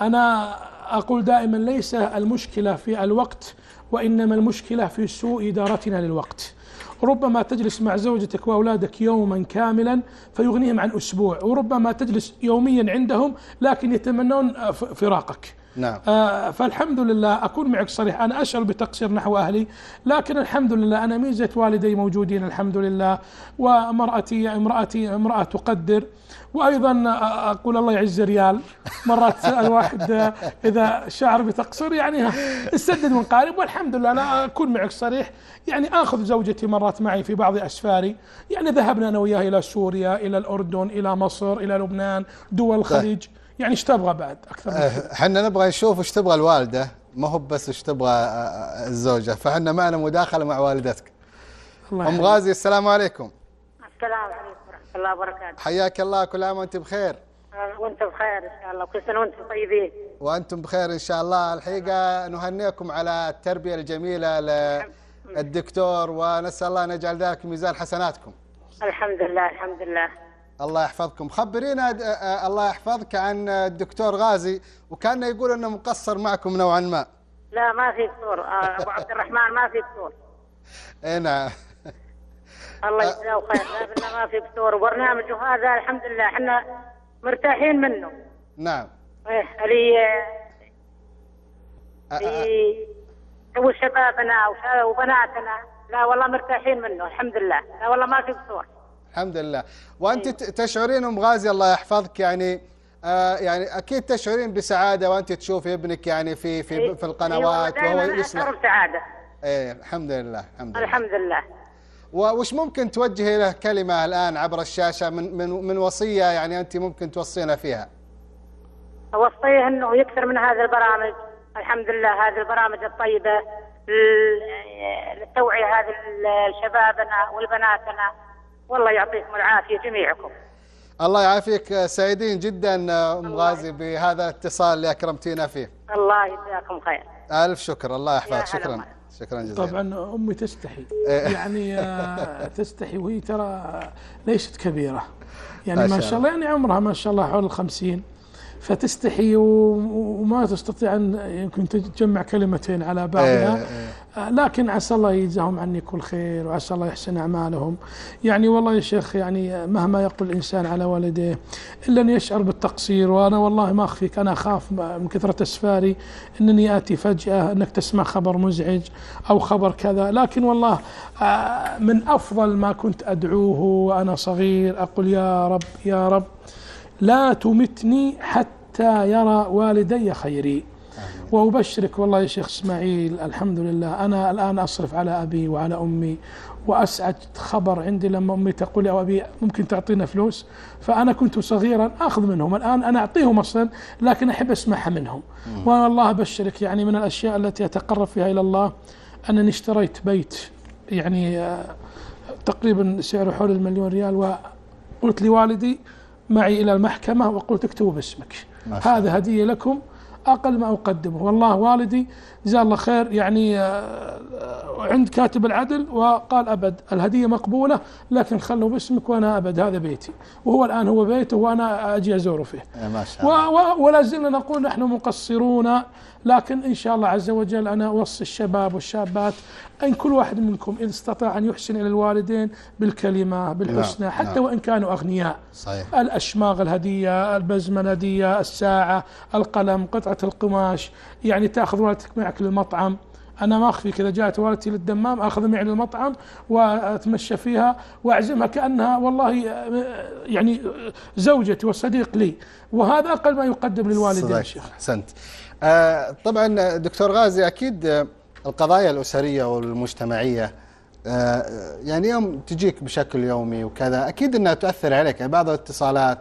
أنا أقول دائما ليس المشكلة في الوقت وإنما المشكلة في سوء إدارتنا للوقت. ربما تجلس مع زوجتك وأولادك يوما كاملا فيغنيهم عن أسبوع وربما تجلس يوميا عندهم لكن يتمنون فراقك. نعم. آه فالحمد لله أكون معك صريح أنا أشعر بتقصير نحو أهلي لكن الحمد لله أنا ميزة والدي موجودين الحمد لله ومرأتي امرأتي امرأة تقدر وأيضا أقول الله يعز ريال مرات الواحد إذا شعر بتقصير يعني السدد من قارب والحمد لله أنا أكون معك صريح يعني آخذ زوجتي مرات معي في بعض أسفاري يعني ذهبنا أنا وياها إلى سوريا إلى الأردن إلى مصر إلى لبنان دول الخليج يعني إيش تبغى بعد؟ أكثر إحنا نبغى نشوف إيش تبغى الوالدة. ما هو بس إيش تبغى آه، آه، الزوجة. فاحنا معنا مداخلة مع والدتك. الله أم غازي السلام عليكم. السلام عليكم ورحمة الله وبركاته. حياك الله. كل عام وأنت بخير؟ آه، وأنت بخير إن شاء الله. كل سنة وأنتم طيبين. وأنتم بخير إن شاء الله. الحقيقة نهنئكم على التربية الجميلة للدكتور ونسأل الله أن يجعل ذلك ميزان حسناتكم. الحمد لله الحمد لله. الله يحفظكم. خبرينا الله يحفظك عن الدكتور غازي وكان يقول إنه مقصر معكم نوعا ما. لا ما في دكتور آه، أبو عبد الرحمن ما في دكتور إي نعم. الله يجزاه خير. لا ما في دكتور وبرنامجه هذا الحمد لله إحنا مرتاحين منه. نعم. إيه اللي تو شبابنا وبناتنا. لا والله مرتاحين منه الحمد لله. لا والله ما في دكتور الحمد لله. وأنت أيه. تشعرين أم غازي الله يحفظك يعني آه يعني أكيد تشعرين بسعادة وأنت تشوفي ابنك يعني في في في القنوات أيوة وهو دائما يصلح اشعر بسعادة. إيه الحمد لله الحمد لله. الحمد لله. وش ممكن توجهي له كلمة الآن عبر الشاشة؟ من من من وصية يعني أنت ممكن توصينا فيها. أوصيه إنه يكثر من هذه البرامج. الحمد لله هذه البرامج الطيبة للتوعيه هذه ل- شبابنا والبناتنا والله يعطيكم العافية جميعكم. الله يعافيك آه، سعيدين جدا آه، أم غازي بهذا الاتصال اللي أكرمتينا فيه. الله يجزاكم خير. ألف شكر الله يحفظك. شكرا. شكرا جزيلا. طبعا أمي تستحي. إيه. يعني آه، تستحي وهي ترى ليست كبيرة. يعني ما شاء الله يعني عمرها ما شاء الله حول الخمسين. فتستحي وما تستطيع أن يمكن تجمع كلمتين على بعضها. إيه، إيه. آه، لكن عسى الله يجزاهم عني كل خير وعسى الله يحسن أعمالهم. يعني والله يا شيخ يعني مهما يقول الإنسان على والديه الا ان يشعر بالتقصير وأنا والله ما اخفيك أنا أخاف من كثرة أسفاري إنني آتي فجأة أنك تسمع خبر مزعج أو خبر كذا. لكن والله آه، من أفضل ما كنت أدعوه وأنا صغير أقول يا رب يا رب لا تمتني حتى يرى والدي خيري. وأبشرك والله يا شيخ إسماعيل الحمد لله أنا الآن أصرف على أبي وعلى أمي وأسعد خبر عندي لما أمي تقول يا أبي ممكن تعطينا فلوس؟ فأنا كنت صغيرا أخذ منهم الآن أنا أعطيهم أصلا لكن أحب أسمعها منهم. والله أبشرك يعني من الأشياء التي أتقرب فيها إلى الله أنني اشتريت بيت يعني آه، تقريبا سعره حول المليون ريال وقلت لوالدي معي إلى المحكمة وقلت اكتبوا باسمك. هذا هدية لكم أقل ما أقدمه. والله والدي جزاه الله خير. يعني آه، آه، عند كاتب العدل وقال أبد الهدية مقبولة لكن خلوا باسمك وأنا أبد هذا بيتي. وهو الآن هو بيته وأنا أجي أزوره فيه. إيه، ما شاء الله. ولا زلنا نقول نحن مقصرون لكن إن شاء الله عز وجل أنا أوصي الشباب والشابات إن كل واحد منكم إن استطاع أن يحسن إلى الوالدين بالكلمة بالحسنى نعم، حتى نعم. وإن كانوا أغنياء. صحيح. الأشماغ الهدية البزمه الهديه الساعة القلم قطعة القماش. يعني تأخذ والدتك معك للمطعم أنا ما أخفيك إذا جاءت والدتي للدمام أخذ معي للمطعم وأتمشى فيها وأعزمها كأنها والله آه، يعني آه، زوجتي وصديق لي. وهذا أقل ما يقدم للوالدين يا. شيخ. أحسنت. آه طبعا دكتور غازي أكيد آه، القضايا الأسرية والمجتمعية آه يعني يوم تجيك بشكل يومي وكذا أكيد إنها تؤثر عليك. يعني بعض الاتصالات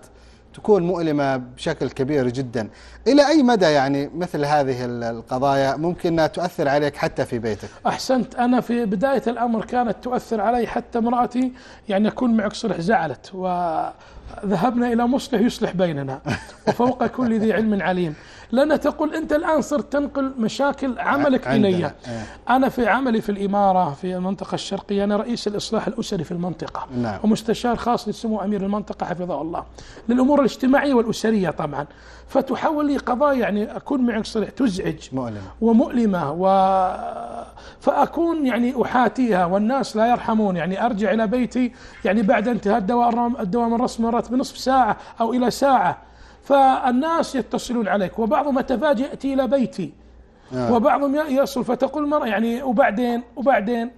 تكون مؤلمة بشكل كبير جدا. إلى أي مدى يعني مثل هذه ال- القضايا ممكن تؤثر عليك حتى في بيتك؟ أحسنت. أنا في بداية الأمر كانت تؤثر علي حتى امرأتي يعني اكون معك صلح زعلت وذهبنا إلى مصلح يصلح بيننا وفوق كل ذي علم عليم. لانها تقول أنت الآن صرت تنقل مشاكل عملك. الي إيه. أنا في عملي في الإمارة في المنطقة الشرقية أنا رئيس الإصلاح الأسري في المنطقة. نعم. ومستشار خاص لسمو أمير المنطقة حفظه الله. للأمور الاجتماعية والأسرية طبعا. فتحول لي قضايا يعني أكون معك صلح تزعج. مؤلمة. ومؤلمة. و فأكون يعني أحاتيها والناس لا يرحمون. يعني أرجع إلى بيتي يعني بعد انتهاء الدوام الدوام الرسمي مرات بنصف ساعة أو إلى ساعة. فالناس يتصلون عليك وبعضهم يتفاجئ يأتي إلى بيتي آه. وبعضهم يصل فتقول مرة يعني وبعدين وبعدين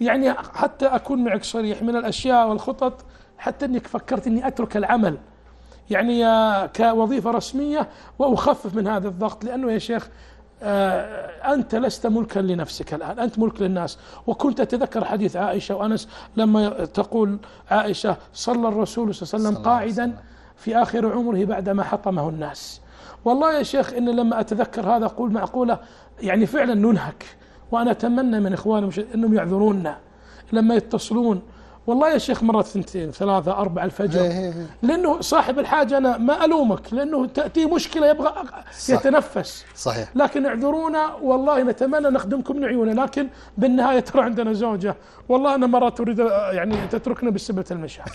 يعني حتى أكون معك صريح من الأشياء والخطط حتى أنك فكرت أني أترك العمل يعني كوظيفة رسمية وأخفف من هذا الضغط لأنه يا شيخ آه، أنت لست ملكا لنفسك الآن أنت ملك للناس وكنت أتذكر حديث عائشة وأنس لما تقول عائشة صلى الرسول صلى الله عليه وسلم قاعدا. في آخر عمره بعدما حطمه الناس. والله يا شيخ إن لما أتذكر هذا أقول معقولة يعني فعلا ننهك. وأنا أتمنى من إخواني أنهم يعذرونا لما يتصلون والله يا شيخ مرة ثنتين ثلاثة أربعة الفجر. إيه إيه إيه. لأنه صاحب الحاجة أنا ما ألومك لأنه تأتي مشكلة يبغى صح. يتنفس. صحيح. لكن اعذرونا والله نتمنى نخدمكم من عيوننا لكن بالنهاية ترى عندنا زوجة. والله أنا مرة تريد يعني تتركنا بسبب المشاكل.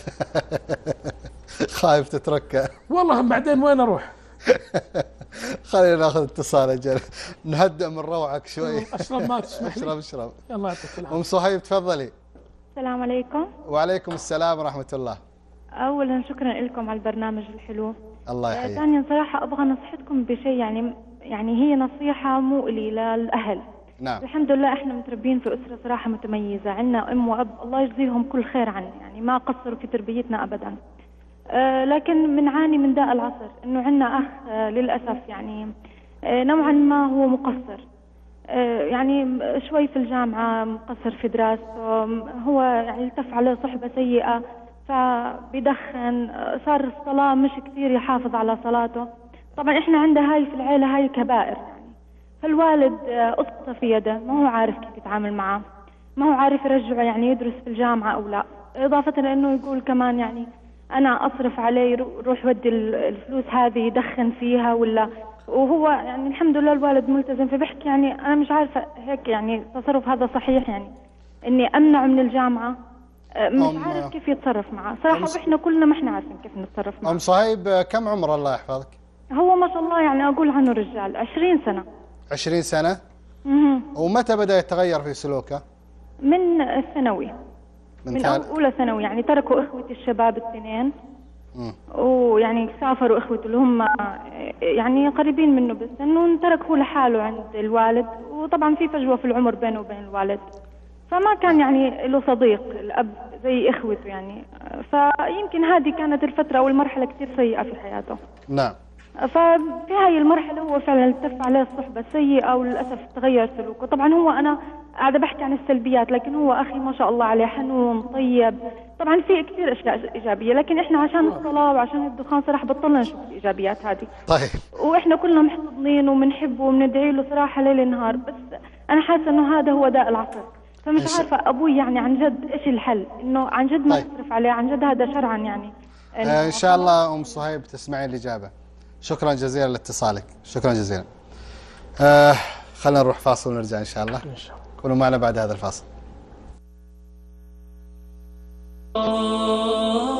خايف تتركه والله بعدين وين أروح؟ خلينا ناخذ اتصال أجل. نهدأ من روعك شوي. أشرب ما تسمح اشرب اشرب. الله يعطيك العافية. أم صهيب تفضلي. السلام عليكم. وعليكم السلام ورحمة الله. اولا شكرا لكم على البرنامج الحلو. الله يحييك. ثانيا صراحة أبغى نصيحتكم بشيء يعني يعني هي نصيحة مو لي للأهل. نعم. الحمد لله إحنا متربيين في أسرة صراحة متميزة. عندنا أم وأب الله يجزيهم كل خير عنا يعني ما قصروا في تربيتنا ابدا. آه، لكن بنعاني من داء العصر إنه عندنا أخ آه، للأسف يعني آه، نوعا ما هو مقصر. يعني شوي في الجامعة مقصر في دراسته هو يعني التف عليه صحبة سيئة فبدخن آه، صار الصلاة مش كثير يحافظ على صلاته. طبعا إحنا عندنا هاي في العيلة هاي كبائر يعني. فالوالد آه، أسقط في يده ما هو عارف كيف يتعامل معه. ما هو عارف يرجعه يعني يدرس في الجامعة أو لا. إضافة لأنه يقول كمان يعني أنا أصرف عليه رو- روح ودي ال- الفلوس هذه يدخن فيها ولا وهو يعني الحمد لله الوالد ملتزم. فبحكي يعني أنا مش عارفة هيك يعني التصرف هذا صحيح يعني إني أمنعه من الجامعة. آه، مش عارف كيف يتصرف معه. صراحة وإحنا كلنا ما إحنا عارفين كيف نتصرف معه. أم صهيب كم عمر الله يحفظك؟ هو ما شاء الله يعني أقول عنه رجال عشرين سنة. عشرين سنة؟ مهم. ومتى بدأ يتغير في سلوكه؟ من الثانوي. من من أولى ثانوي يعني تركوا إخوتي الشباب الاثنين. ويعني سافروا اخوته اللي هم يعني قريبين منه ترك هو لحاله عند الوالد. وطبعا في فجوة في العمر بينه وبين الوالد. فما كان يعني له صديق الأب زي إخوته يعني. فيمكن هذه كانت الفترة أو المرحله كثير سيئة في حياته. نعم. ففي هاي المرحلة هو فعلا التف عليه الصحبة السيئة وللأسف تغير سلوكه. طبعا هو أنا قاعدة بحكي عن السلبيات لكن هو أخي ما شاء الله عليه حنون طيب. طبعا في كثير أشياء إيجابية لكن إحنا عشان الصلاة وعشان الدخان صراحة بطلنا نشوف الإيجابيات هذه. طيب. وإحنا كلنا محتضنين وبنحبه وبندعي له صراحة ليل نهار بس أنا حاسة إنه هذا هو داء العصر. فمش عارفة أبوي يعني عن جد إيش الحل؟ إنه عن جد ما طيب. تصرف عليه عن جد هذا شرعا يعني. آه، إن شاء الله أم صهيب تسمعين الإجابة. شكرا جزيلا لاتصالك. شكرا جزيلا. آه خلينا نروح فاصل ونرجع إن شاء الله. إن شاء الله. كونوا معنا بعد هذا الفاصل. Oh.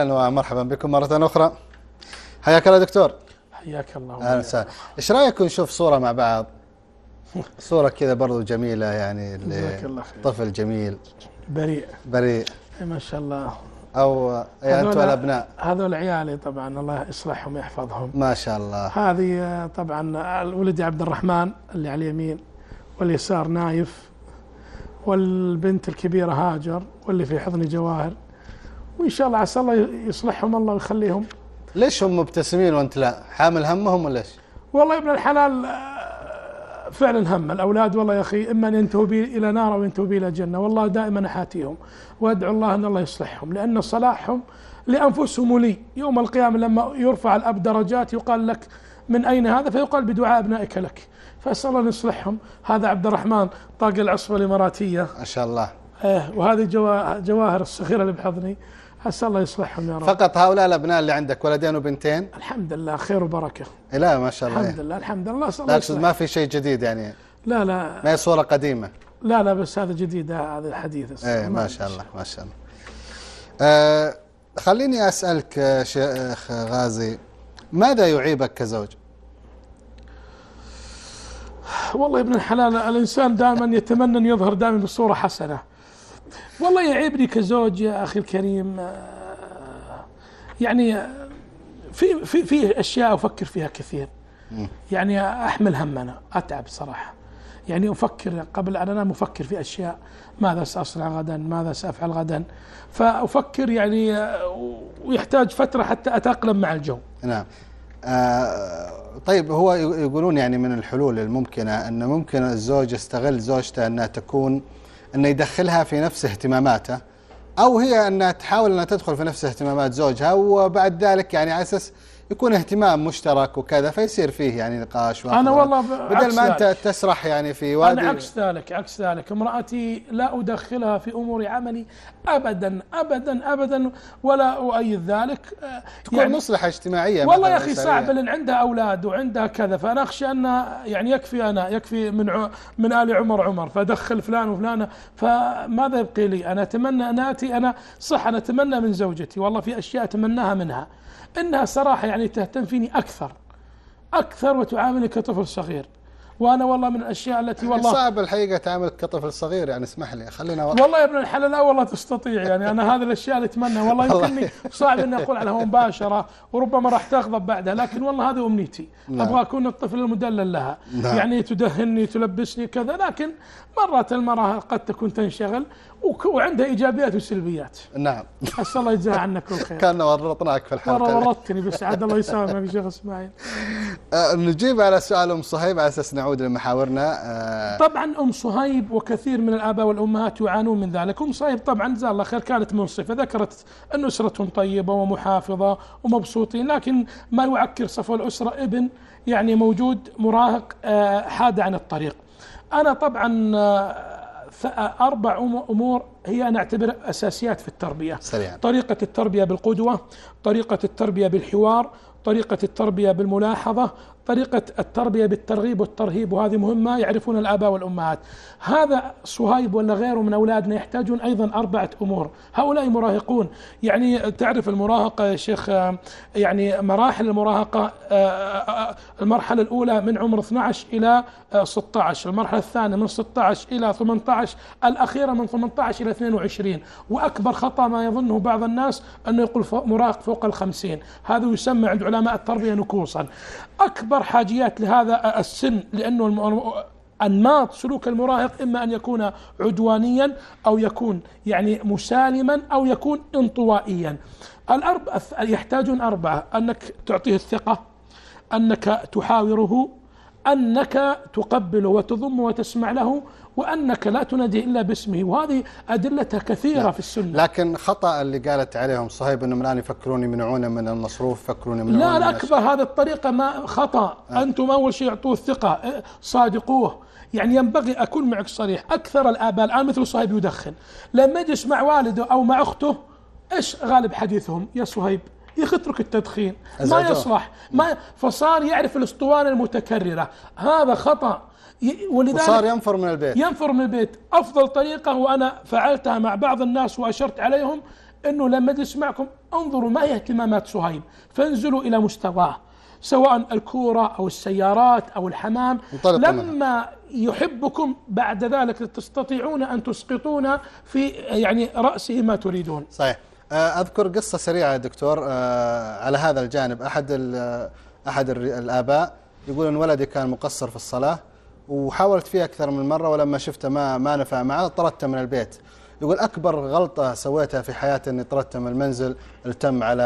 أهلا ومرحبا بكم مرة أخرى. حياك الله دكتور. حياك الله. أهلا وسهلا. إيش رأيكم؟ نشوف صورة مع بعض. صورة كذا برضو جميلة يعني. طفل جميل. بريء. بريء. ما شاء الله. أو يا أنتم هذول- عيالي طبعا الله يصلحهم ويحفظهم. ما شاء الله. هذه آه، طبعا ولدي عبد الرحمن اللي على اليمين واليسار نايف والبنت الكبيرة هاجر واللي في حضني جواهر. وإن شاء الله عسى الله يصلحهم الله ويخليهم. ليش هم مبتسمين وأنت لا؟ حامل همهم ولا إيش؟ والله يا ابن الحلال آه، فعلا هم. الأولاد والله يا أخي إما أن ينتهوا بي إلى نار أو ينتهوا بي إلى جنة. والله دائما أحاتيهم. وأدعو الله أن الله يصلحهم لأن صلاحهم لأنفسهم ولي يوم القيامة لما يرفع الأب درجات يقال لك من أين هذا؟ فيقال بدعاء أبنائك لك. فأسأل الله أن يصلحهم. هذا عبد الرحمن طاق العصبة الإماراتية. ما شاء الله. إيه وهذه جوا- جواهر الصغيرة اللي بحضني. أسأل الله يصلحهم يا رب. فقط هؤلاء الأبناء اللي عندك ولدين وبنتين؟ الحمد لله خير وبركة. لا ما شاء الله. الحمد لله الحمد لله لا يصلح ما في شيء جديد يعني. لا لا. ما هي صورة قديمة؟ لا لا بس هذا جديد هذا حديث إيه ما شاء الله ما شاء الله. آه خليني أسألك آه، شيخ غازي ماذا يعيبك كزوج؟ والله ابن الحلال الإنسان دائما يتمنى ان يظهر دائما بصورة حسنة. والله يعيبني كزوج يا أخي الكريم. آه، يعني في في في أشياء أفكر فيها كثير. يعني أحمل هم أنا أتعب صراحة. يعني أفكر قبل أن أنام أفكر في أشياء. ماذا سأصنع غدا؟ ماذا سأفعل غدا؟ فأفكر يعني آه، ويحتاج فترة حتى أتأقلم مع الجو. نعم. آه طيب هو يقولون يعني من الحلول الممكنة أن ممكن الزوج يستغل زوجته أنها تكون أنه يدخلها في نفس اهتماماته أو هي أنها تحاول أنها تدخل في نفس اهتمامات زوجها وبعد ذلك يعني على أساس يكون اهتمام مشترك وكذا فيصير فيه يعني نقاش أنا والله بدل ما أنت ذلك. تسرح يعني في وادي. أنا عكس ذلك عكس ذلك. امرأتي لا أدخلها في أمور عملي ابدا ابدا ابدا ولا أؤيد ذلك. تكون يعني مصلحة اجتماعية والله يا أخي صعب لأن عندها أولاد وعندها كذا فانا اخشى أن يعني يكفي أنا يكفي من من آل عمر عمر فأدخل فلان وفلانه فماذا يبقي لي؟ أنا أتمنى أن آتي أنا صح أنا أتمنى من زوجتي والله في أشياء أتمناها منها. إنها صراحة يعني تهتم فيني أكثر أكثر وتعاملني كطفل صغير. وأنا والله من الأشياء التي والله صعب الحقيقة تعاملك كطفل صغير يعني اسمح لي خلينا والله يا ابن الحلال لا والله تستطيع يعني أنا هذه الأشياء اللي أتمنى. والله يمكنني صعب إني أقول عليها مباشرة وربما راح تغضب بعدها لكن والله هذه أمنيتي. نعم. أبغى أكون الطفل المدلل لها. نعم. يعني تدهني تلبسني كذا لكن مرات المرأة قد تكون تنشغل وعندها إيجابيات وسلبيات. نعم. أسأل الله يجزاها عنك كل خير. كان ورطناك في الحلقة. ورطتني بس عاد الله يسامحك شيخ إسماعيل. أه نجيب على سؤال أم صهيب على أساس نعود لمحاورنا. أه طبعا أم صهيب وكثير من الآباء والأمهات يعانون من ذلك. أم صهيب طبعا جزاها الله خير كانت منصفة ذكرت أن أسرتهم طيبة ومحافظة ومبسوطين لكن ما يعكر صفو الأسرة ابن يعني موجود مراهق أه حاد عن الطريق. أنا طبعا أه أربع أمور هي أنا أعتبر أساسيات في التربية سريعا. طريقة التربية بالقدوة طريقة التربية بالحوار طريقة التربية بالملاحظة طريقة التربية بالترغيب والترهيب وهذه مهمة يعرفون الآباء والأمهات. هذا صهيب ولا غيره من أولادنا يحتاجون أيضا أربعة أمور. هؤلاء مراهقون يعني تعرف المراهقة يا شيخ يعني مراحل المراهقة المرحلة الأولى من عمر 12 إلى 16 المرحلة الثانية من 16 إلى 18 الأخيرة من 18 إلى 22 وأكبر خطأ ما يظنه بعض الناس أنه يقول مراهق فوق الخمسين. هذا يسمى عند علماء التربية نكوصا. أكبر حاجيات لهذا السن لأنه أنماط سلوك المراهق إما أن يكون عدوانيا أو يكون يعني مسالما أو يكون انطوائيا. الأربع يحتاجون أربعة أنك تعطيه الثقة أنك تحاوره أنك تقبله وتضمه وتسمع له وأنك لا تنادي إلا باسمه. وهذه أدلتها كثيرة لا. في السنة. لكن خطأ اللي قالت عليهم صهيب أنهم الآن يفكرون يمنعونه من المصروف يفكرون يمنعونه لا الأكبر هذه الطريقة ما خطأ. آه. أنتم أول شيء أعطوه الثقة صادقوه. يعني ينبغي أكون معك صريح. أكثر الآباء الآن مثل صهيب يدخن. لما يجلس مع والده أو مع أخته إيش غالب حديثهم؟ يا صهيب يا أخي اترك التدخين. ما يصلح. ما فصار يعرف الأسطوانة المتكررة. هذا خطأ. ولذلك وصار ينفر من البيت. ينفر من البيت. أفضل طريقة وأنا فعلتها مع بعض الناس وأشرت عليهم إنه لما أجلس معكم انظروا ما هي اهتمامات صهيب فانزلوا إلى مستواه سواء الكورة أو السيارات أو الحمام. لما يحبكم بعد ذلك تستطيعون أن تسقطون في يعني رأسه ما تريدون. صحيح. آه، أذكر قصة سريعة يا دكتور آه، على هذا الجانب. أحد أحد الآباء يقول إن ولدي كان مقصر في الصلاة وحاولت فيه أكثر من مرة ولما شفته ما ما نفع معه طردته من البيت. يقول أكبر غلطة سويتها في حياتي إني طردته من المنزل التم على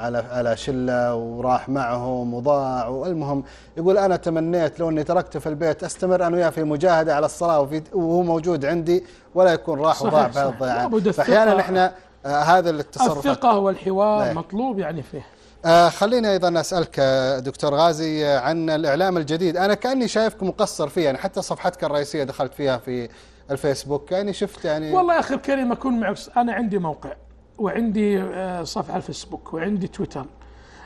على على شلة وراح معهم وضاع والمهم. يقول أنا تمنيت لو إني تركته في البيت أستمر أنا وياه في مجاهدة على الصلاة وفي وهو موجود عندي ولا يكون راح وضاع بهذا الضياع. فأحيانا إحنا آه هذا التصرف الثقة والحوار نعم. مطلوب يعني فيه. آه خليني أيضا أسألك آه، دكتور غازي آه، عن الإعلام الجديد. أنا كأني شايفك مقصر فيه يعني حتى صفحتك الرئيسية دخلت فيها في الفيسبوك كأني شفت يعني والله أخي الكريم أكون معك. أنا عندي موقع وعندي صفحة الفيسبوك وعندي تويتر.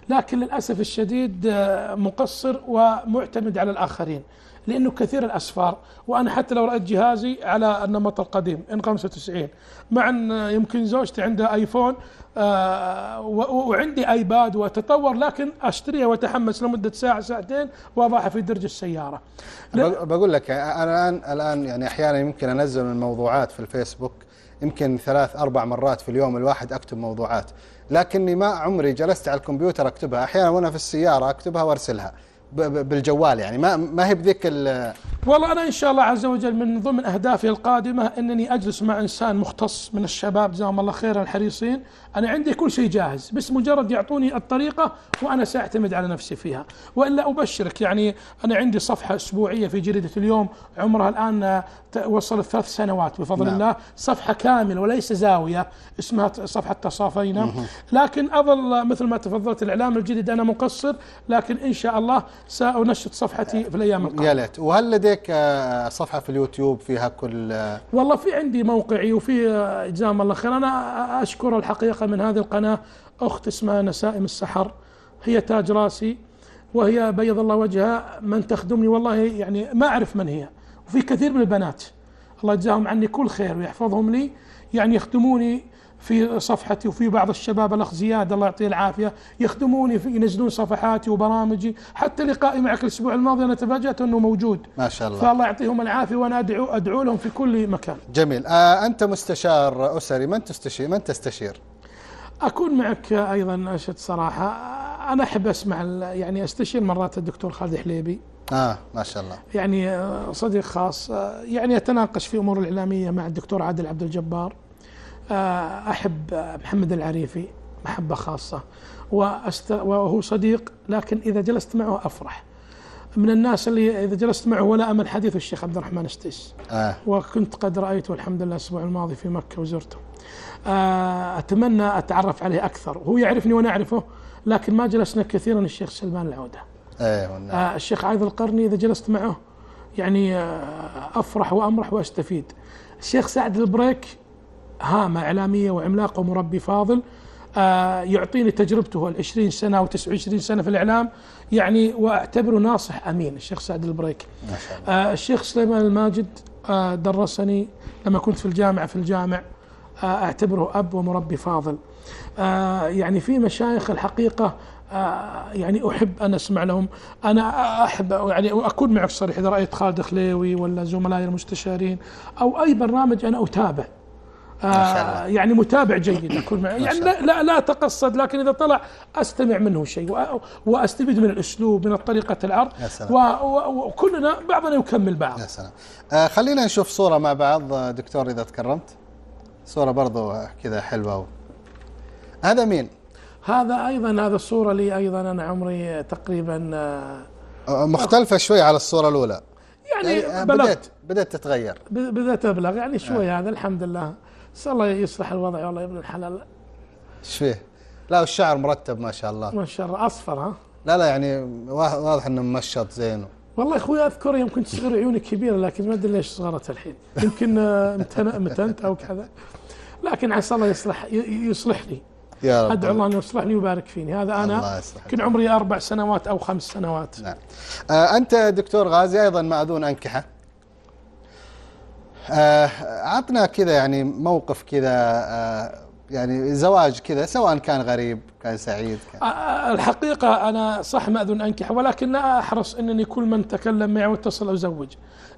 لكن للأسف الشديد مقصر ومعتمد على الآخرين. لأنه كثير الأسفار وأنا حتى لو رأيت جهازي على النمط القديم إن 95 مع أن يمكن زوجتي عندها آيفون آه وعندي آيباد واتطور لكن أشتريها وأتحمس لمدة ساعة ساعتين وأضعها في درج السيارة. بقول لك أنا الان الآن يعني أحيانا يمكن أنزل من موضوعات في الفيسبوك يمكن ثلاث أربع مرات في اليوم الواحد أكتب موضوعات. لكني ما عمري جلست على الكمبيوتر أكتبها. أحيانا وأنا في السيارة أكتبها وأرسلها. بالجوال يعني. ما ما هي بذيك والله أنا إن شاء الله عز وجل من ضمن أهدافي القادمة أنني أجلس مع إنسان مختص من الشباب جزاهم الله خيرا الحريصين أنا عندي كل شيء جاهز بس مجرد يعطوني الطريقة وأنا سأعتمد على نفسي فيها. وإلا أبشرك يعني أنا عندي صفحة أسبوعية في جريده اليوم عمرها الآن وصلت ثلاث سنوات بفضل نعم. الله. صفحة كاملة وليس زاوية اسمها صفحة تصافينا. لكن أظل مثل ما تفضلت الإعلام الجديد أنا مقصر لكن إن شاء الله سأنشط صفحتي في الأيام القادمة. يا ليت. وهل لديك آه، صفحة في اليوتيوب فيها كل آه، والله في عندي موقعي وفي آه، جزاهم الله خير. أنا أشكر من هذه القناة أخت اسمها نسائم السحر هي تاج راسي وهي بيض الله وجهها من تخدمني والله يعني ما أعرف من هي وفي كثير من البنات. الله يجزاهم عني كل خير ويحفظهم لي. يعني يخدموني في صفحتي وفي بعض الشباب الأخ زياد الله يعطيه العافية يخدموني في ينزلون صفحاتي وبرامجي. حتى لقائي معك الأسبوع الماضي أنا تفاجأت أنه موجود. ما شاء الله. فالله يعطيهم العافية وأنا أدعو أدعو لهم في كل مكان. جميل. آه أنت مستشار أسري من تستشير من تستشير؟ أكون معك أيضا أشد صراحة. أنا أحب أسمع يعني أستشير مرات الدكتور خالد حليبي. آه ما شاء الله. يعني آه، صديق خاص. آه، يعني أتناقش في أمور الإعلامية مع الدكتور عادل عبد الجبار. آه، أحب محمد العريفي محبة خاصة. وأست... وهو صديق لكن إذا جلست معه أفرح. من الناس اللي إذا جلست معه ولا أمل حديث الشيخ عبد الرحمن السديس آه. وكنت قد رأيته الحمد لله الأسبوع الماضي في مكة وزرته. آه أتمنى أتعرف عليه أكثر. هو يعرفني وأنا أعرفه لكن ما جلسنا كثيرا الشيخ سلمان العودة. نعم. آه الشيخ عايض القرني إذا جلست معه يعني آه أفرح وأمرح وأستفيد. الشيخ سعد البريك هامة إعلامية وعملاق ومربي فاضل. يعطيني تجربته العشرين سنة أو تسعة وعشرين سنة في الإعلام يعني وأعتبره ناصح أمين الشيخ سعد البريك. آه الشيخ سليمان الماجد آه درسني لما كنت في الجامعة في الجامع آه أعتبره أب ومربي فاضل. آه يعني في مشايخ الحقيقة آه يعني أحب أن أسمع لهم. أنا أحب يعني أكون معك صريح إذا رأيت خالد خليوي ولا زملائي المستشارين أو أي برنامج أنا أتابع. آه يعني متابع جيد أكون معي. يعني لا, لا لا اتقصد لكن إذا طلع أستمع منه شيء وأستفيد من الأسلوب من طريقة العرض. وكلنا بعضنا يكمل بعض. يا سلام. آه خلينا نشوف صورة مع بعض. دكتور إذا تكرمت. صورة برضو كذا حلوة هذا مين؟ هذا أيضا هذا الصورة لي أيضا. أنا عمري تقريبا آه، مختلفة شوي على الصورة الأولى. يعني, يعني بدأت بدأت تتغير. بدأت أبلغ يعني شوي آه. هذا الحمد لله. نسأل الله يصلح الوضع والله يا ابن الحلال. إيش فيه؟ لا والشعر مرتب ما شاء الله. ما شاء الله أصفر ها؟ لا لا يعني واضح إنه ممشط زين. والله أخوي أذكر يوم كنت صغير عيوني كبيرة لكن ما أدري ليش صغرت الحين. يمكن متنت أو كذا. لكن عسى الله يصلح يصلحني. يا رب. أدعو الله أن يصلح لي ويبارك فيني. هذا أنا يمكن عمري أربع سنوات أو خمس سنوات. نعم. آه أنت دكتور غازي أيضا معذون أنكحة. آه عطنا كذا يعني موقف كذا آه يعني زواج كذا سواء كان غريب كان سعيد كان آه، الحقيقة أنا صح مأذون أنكح ولكن لا أحرص أنني كل من تكلم معي واتصل أزوج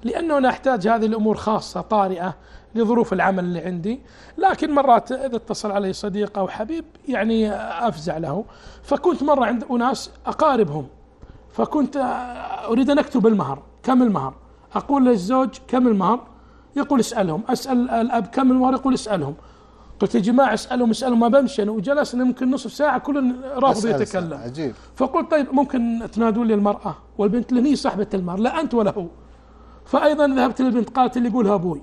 لأنه أنا أحتاج هذه الأمور خاصة طارئة لظروف العمل اللي عندي لكن مرات إذا اتصل علي صديق أو حبيب يعني أفزع له. فكنت مرة عند أناس أقاربهم فكنت أريد أن أكتب المهر كم المهر؟ أقول للزوج كم المهر؟ يقول اسألهم أسأل الأب كم المهر يقول اسألهم. قلت يا جماعة اسألهم اسألهم ما بمشي. أنا وجلسنا يمكن نصف ساعة كل رافض يتكلم. عجيب. فقلت طيب ممكن تنادون لي المرأة والبنت لأن هي صاحبة المهر لا أنت ولا هو. فأيضا ذهبت للبنت قالت اللي يقولها أبوي.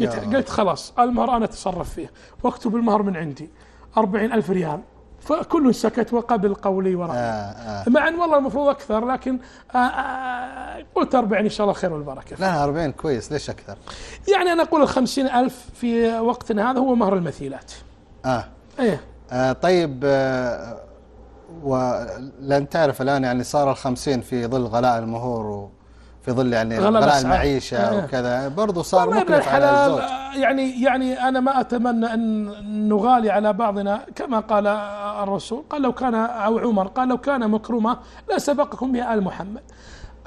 قلت, قلت خلاص المهر أنا أتصرف فيه. وأكتب المهر من عندي أربعين ألف ريال. فكل سكت وقبل قولي ورأيي آه آه. مع أن والله المفروض أكثر لكن آه آه قلت أربعين إن شاء الله خير والبركة. لا أربعين كويس ليش أكثر؟ يعني أنا أقول الخمسين ألف في وقتنا هذا هو مهر المثيلات. آه, إيه. آه طيب آه ولن تعرف الآن يعني صار الخمسين في ظل غلاء المهور و في ظل يعني غلاء المعيشة آه. وكذا. برضو صار مكلف على الزوج. يعني يعني أنا ما أتمنى أن نغالي على بعضنا كما قال الرسول. قال لو كان أو عمر قال لو كان مكرمة لسبقكم بها آل محمد.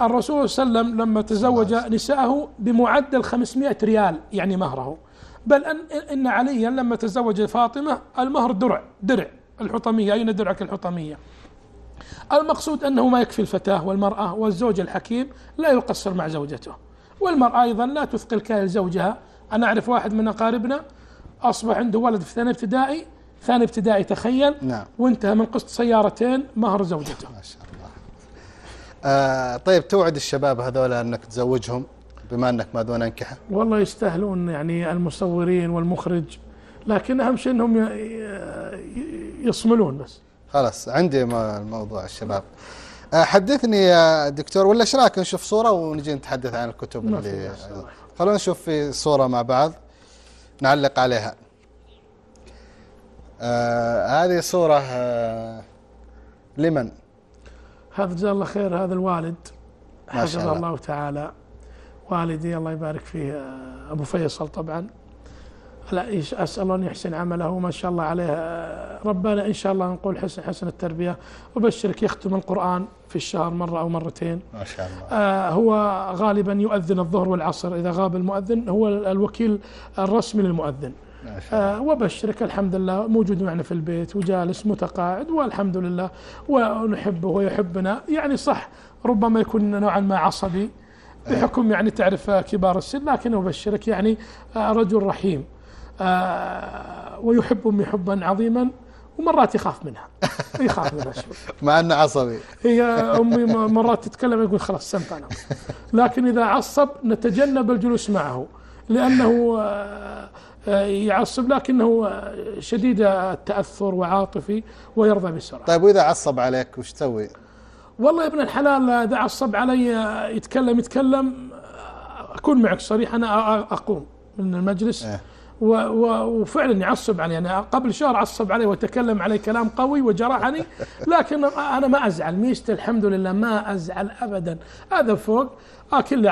الرسول صلى الله عليه وسلم لما تزوج نساءه بمعدل 500 ريال يعني مهره. بل أن إن عليا لما تزوج فاطمة المهر درع درع. الحطمية. أين درعك الحطمية؟ المقصود أنه ما يكفي الفتاة والمرأة والزوج الحكيم لا يقصر مع زوجته. والمرأة أيضا لا تثقل كاهل زوجها. أنا أعرف واحد من أقاربنا أصبح عنده ولد في ثانية ابتدائي ثاني ابتدائي تخيل نعم. وانتهى من قسط سيارتين مهر زوجته. ما شاء الله. آه طيب توعد الشباب هذول أنك تزوجهم بما أنك ما دون أنكحة؟ والله يستاهلون يعني المصورين والمخرج لكن أهم شيء ي- يصملون بس. خلاص عندي الموضوع الشباب. آه حدثني يا دكتور ولا إيش رأيك نشوف صورة ونجي نتحدث عن الكتب اللي خلونا نشوف في صورة مع بعض نعلق عليها. آه هذه صورة آه لمن؟ هذا جزاه الله خير هذا الوالد. حفظه الله. الله تعالى. والدي الله يبارك فيه آه، أبو فيصل طبعا. لا الله ان يحسن عمله ما شاء الله عليه. آه، ربنا إن شاء الله نقول حسن حسن التربية. وبشرك يختم القرآن في الشهر مرة أو مرتين. ما شاء الله. آه، هو غالبا يؤذن الظهر والعصر. إذا غاب المؤذن هو الوكيل الرسمي للمؤذن. ما شاء الله. آه، وبشرك الحمد لله. موجود معنا في البيت وجالس متقاعد والحمد لله. ونحبه ويحبنا. يعني صح ربما يكون نوعا ما عصبي بحكم يعني تعرف آه، كبار السن لكن أبشرك يعني آه، رجل رحيم. آه، ويحب أمي حبا عظيما ومرات يخاف منها. يخاف منها شوي. مع انه عصبي هي أمي مرات تتكلم يقول خلاص سمت أنا. لكن إذا عصب نتجنب الجلوس معه لأنه آه، آه، يعصب لكنه آه، شديد التأثر وعاطفي ويرضى بسرعة. طيب وإذا عصب عليك وش تسوي؟ والله يا ابن الحلال إذا عصب علي آه، يتكلم يتكلم آه، أكون معك صريح أنا أقوم من المجلس. إيه. وفعلا يعصب علي. أنا قبل شهر عصب علي وتكلم علي كلام قوي وجرحني لكن أنا ما أزعل. ميزتي الحمد لله ما أزعل ابدا. هذا فوق. أكل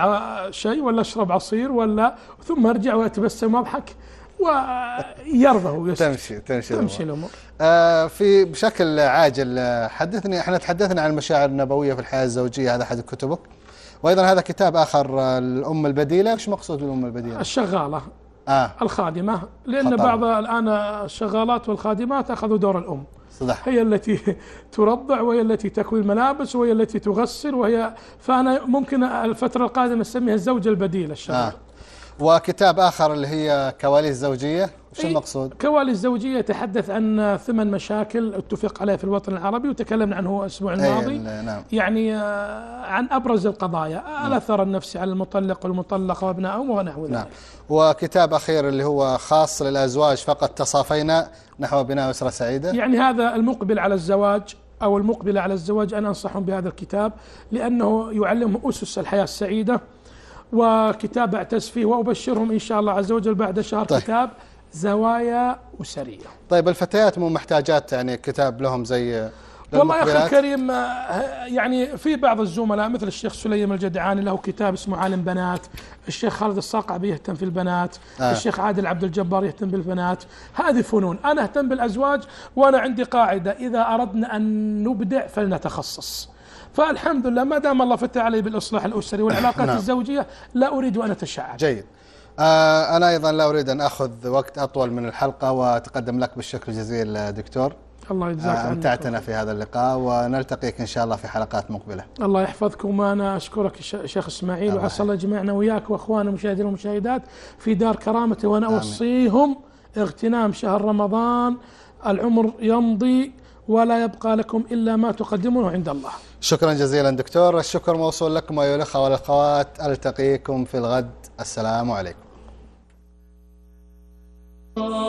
شيء ولا أشرب عصير ولا ثم أرجع وأتبسم وأضحك ويرضى. تمشي تمشي تمشي الأمور. الأمور. آه في بشكل عاجل آه، حدثني إحنا تحدثنا عن المشاعر النبوية في الحياة الزوجية. هذا أحد كتبك. وأيضا هذا كتاب آخر آه، الام البديلة. إيش مقصود بالأم البديلة؟ الشغالة. آه. الخادمة لأن خطر. بعض الآن الشغالات والخادمات أخذوا دور الأم. صدح هي التي ترضع وهي التي تكوي الملابس وهي التي تغسل وهي فأنا ممكن الفترة القادمة أسميها الزوجة البديلة الشغال آه. وكتاب آخر اللي هي كواليس زوجية. وش إيه. المقصود؟ كواليس زوجية يتحدث عن ثمان مشاكل اتفق عليها في الوطن العربي وتكلمنا عنه الأسبوع أي الماضي ال- نعم يعني آه، عن أبرز القضايا الاثر النفسي على المطلق والمطلقة وأبنائهم ونحو ذلك نعم وكتاب أخير اللي هو خاص للأزواج فقط تصافينا نحو بناء أسرة سعيدة يعني هذا المقبل على الزواج أو المقبل على الزواج أنا أنصحهم بهذا الكتاب لأنه يعلمهم أسس الحياة السعيدة وكتاب أعتز فيه وأبشرهم إن شاء الله عز وجل بعد شهر طيب. كتاب زوايا أسرية طيب الفتيات مو محتاجات يعني كتاب لهم زي والله يا أخي؟ الكريم آه، يعني في بعض الزملاء مثل الشيخ سليم الجدعاني له كتاب اسمه عالم بنات الشيخ خالد الصقعبي يهتم في البنات آه. الشيخ عادل عبد الجبار يهتم بالبنات هذه فنون أنا أهتم بالأزواج وأنا عندي قاعدة إذا أردنا أن نبدع فلنتخصص فالحمد لله ما دام الله فتح علي بالإصلاح الأسري والعلاقات نعم. الزوجية لا أريد أن أتشعب جيد أنا أيضا لا أريد أن أخذ وقت أطول من الحلقة وأتقدم لك بالشكر الجزيل دكتور. الله يجزاك آه عنك. أمتعتنا في هذا اللقاء ونلتقيك إن شاء الله في حلقات مقبلة. الله يحفظكم. وأنا أشكرك ش- شيخ إسماعيل الله وعسى الله يجمعنا وياك واخواننا المشاهدين والمشاهدات في دار كرامته. وأنا أوصيهم اغتنام شهر رمضان. العمر يمضي ولا يبقى لكم إلا ما تقدمونه عند الله. شكرا جزيلا دكتور. الشكر موصول لكم أيها الأخوة والأخوات. ألتقيكم في الغد. السلام عليكم. Oh.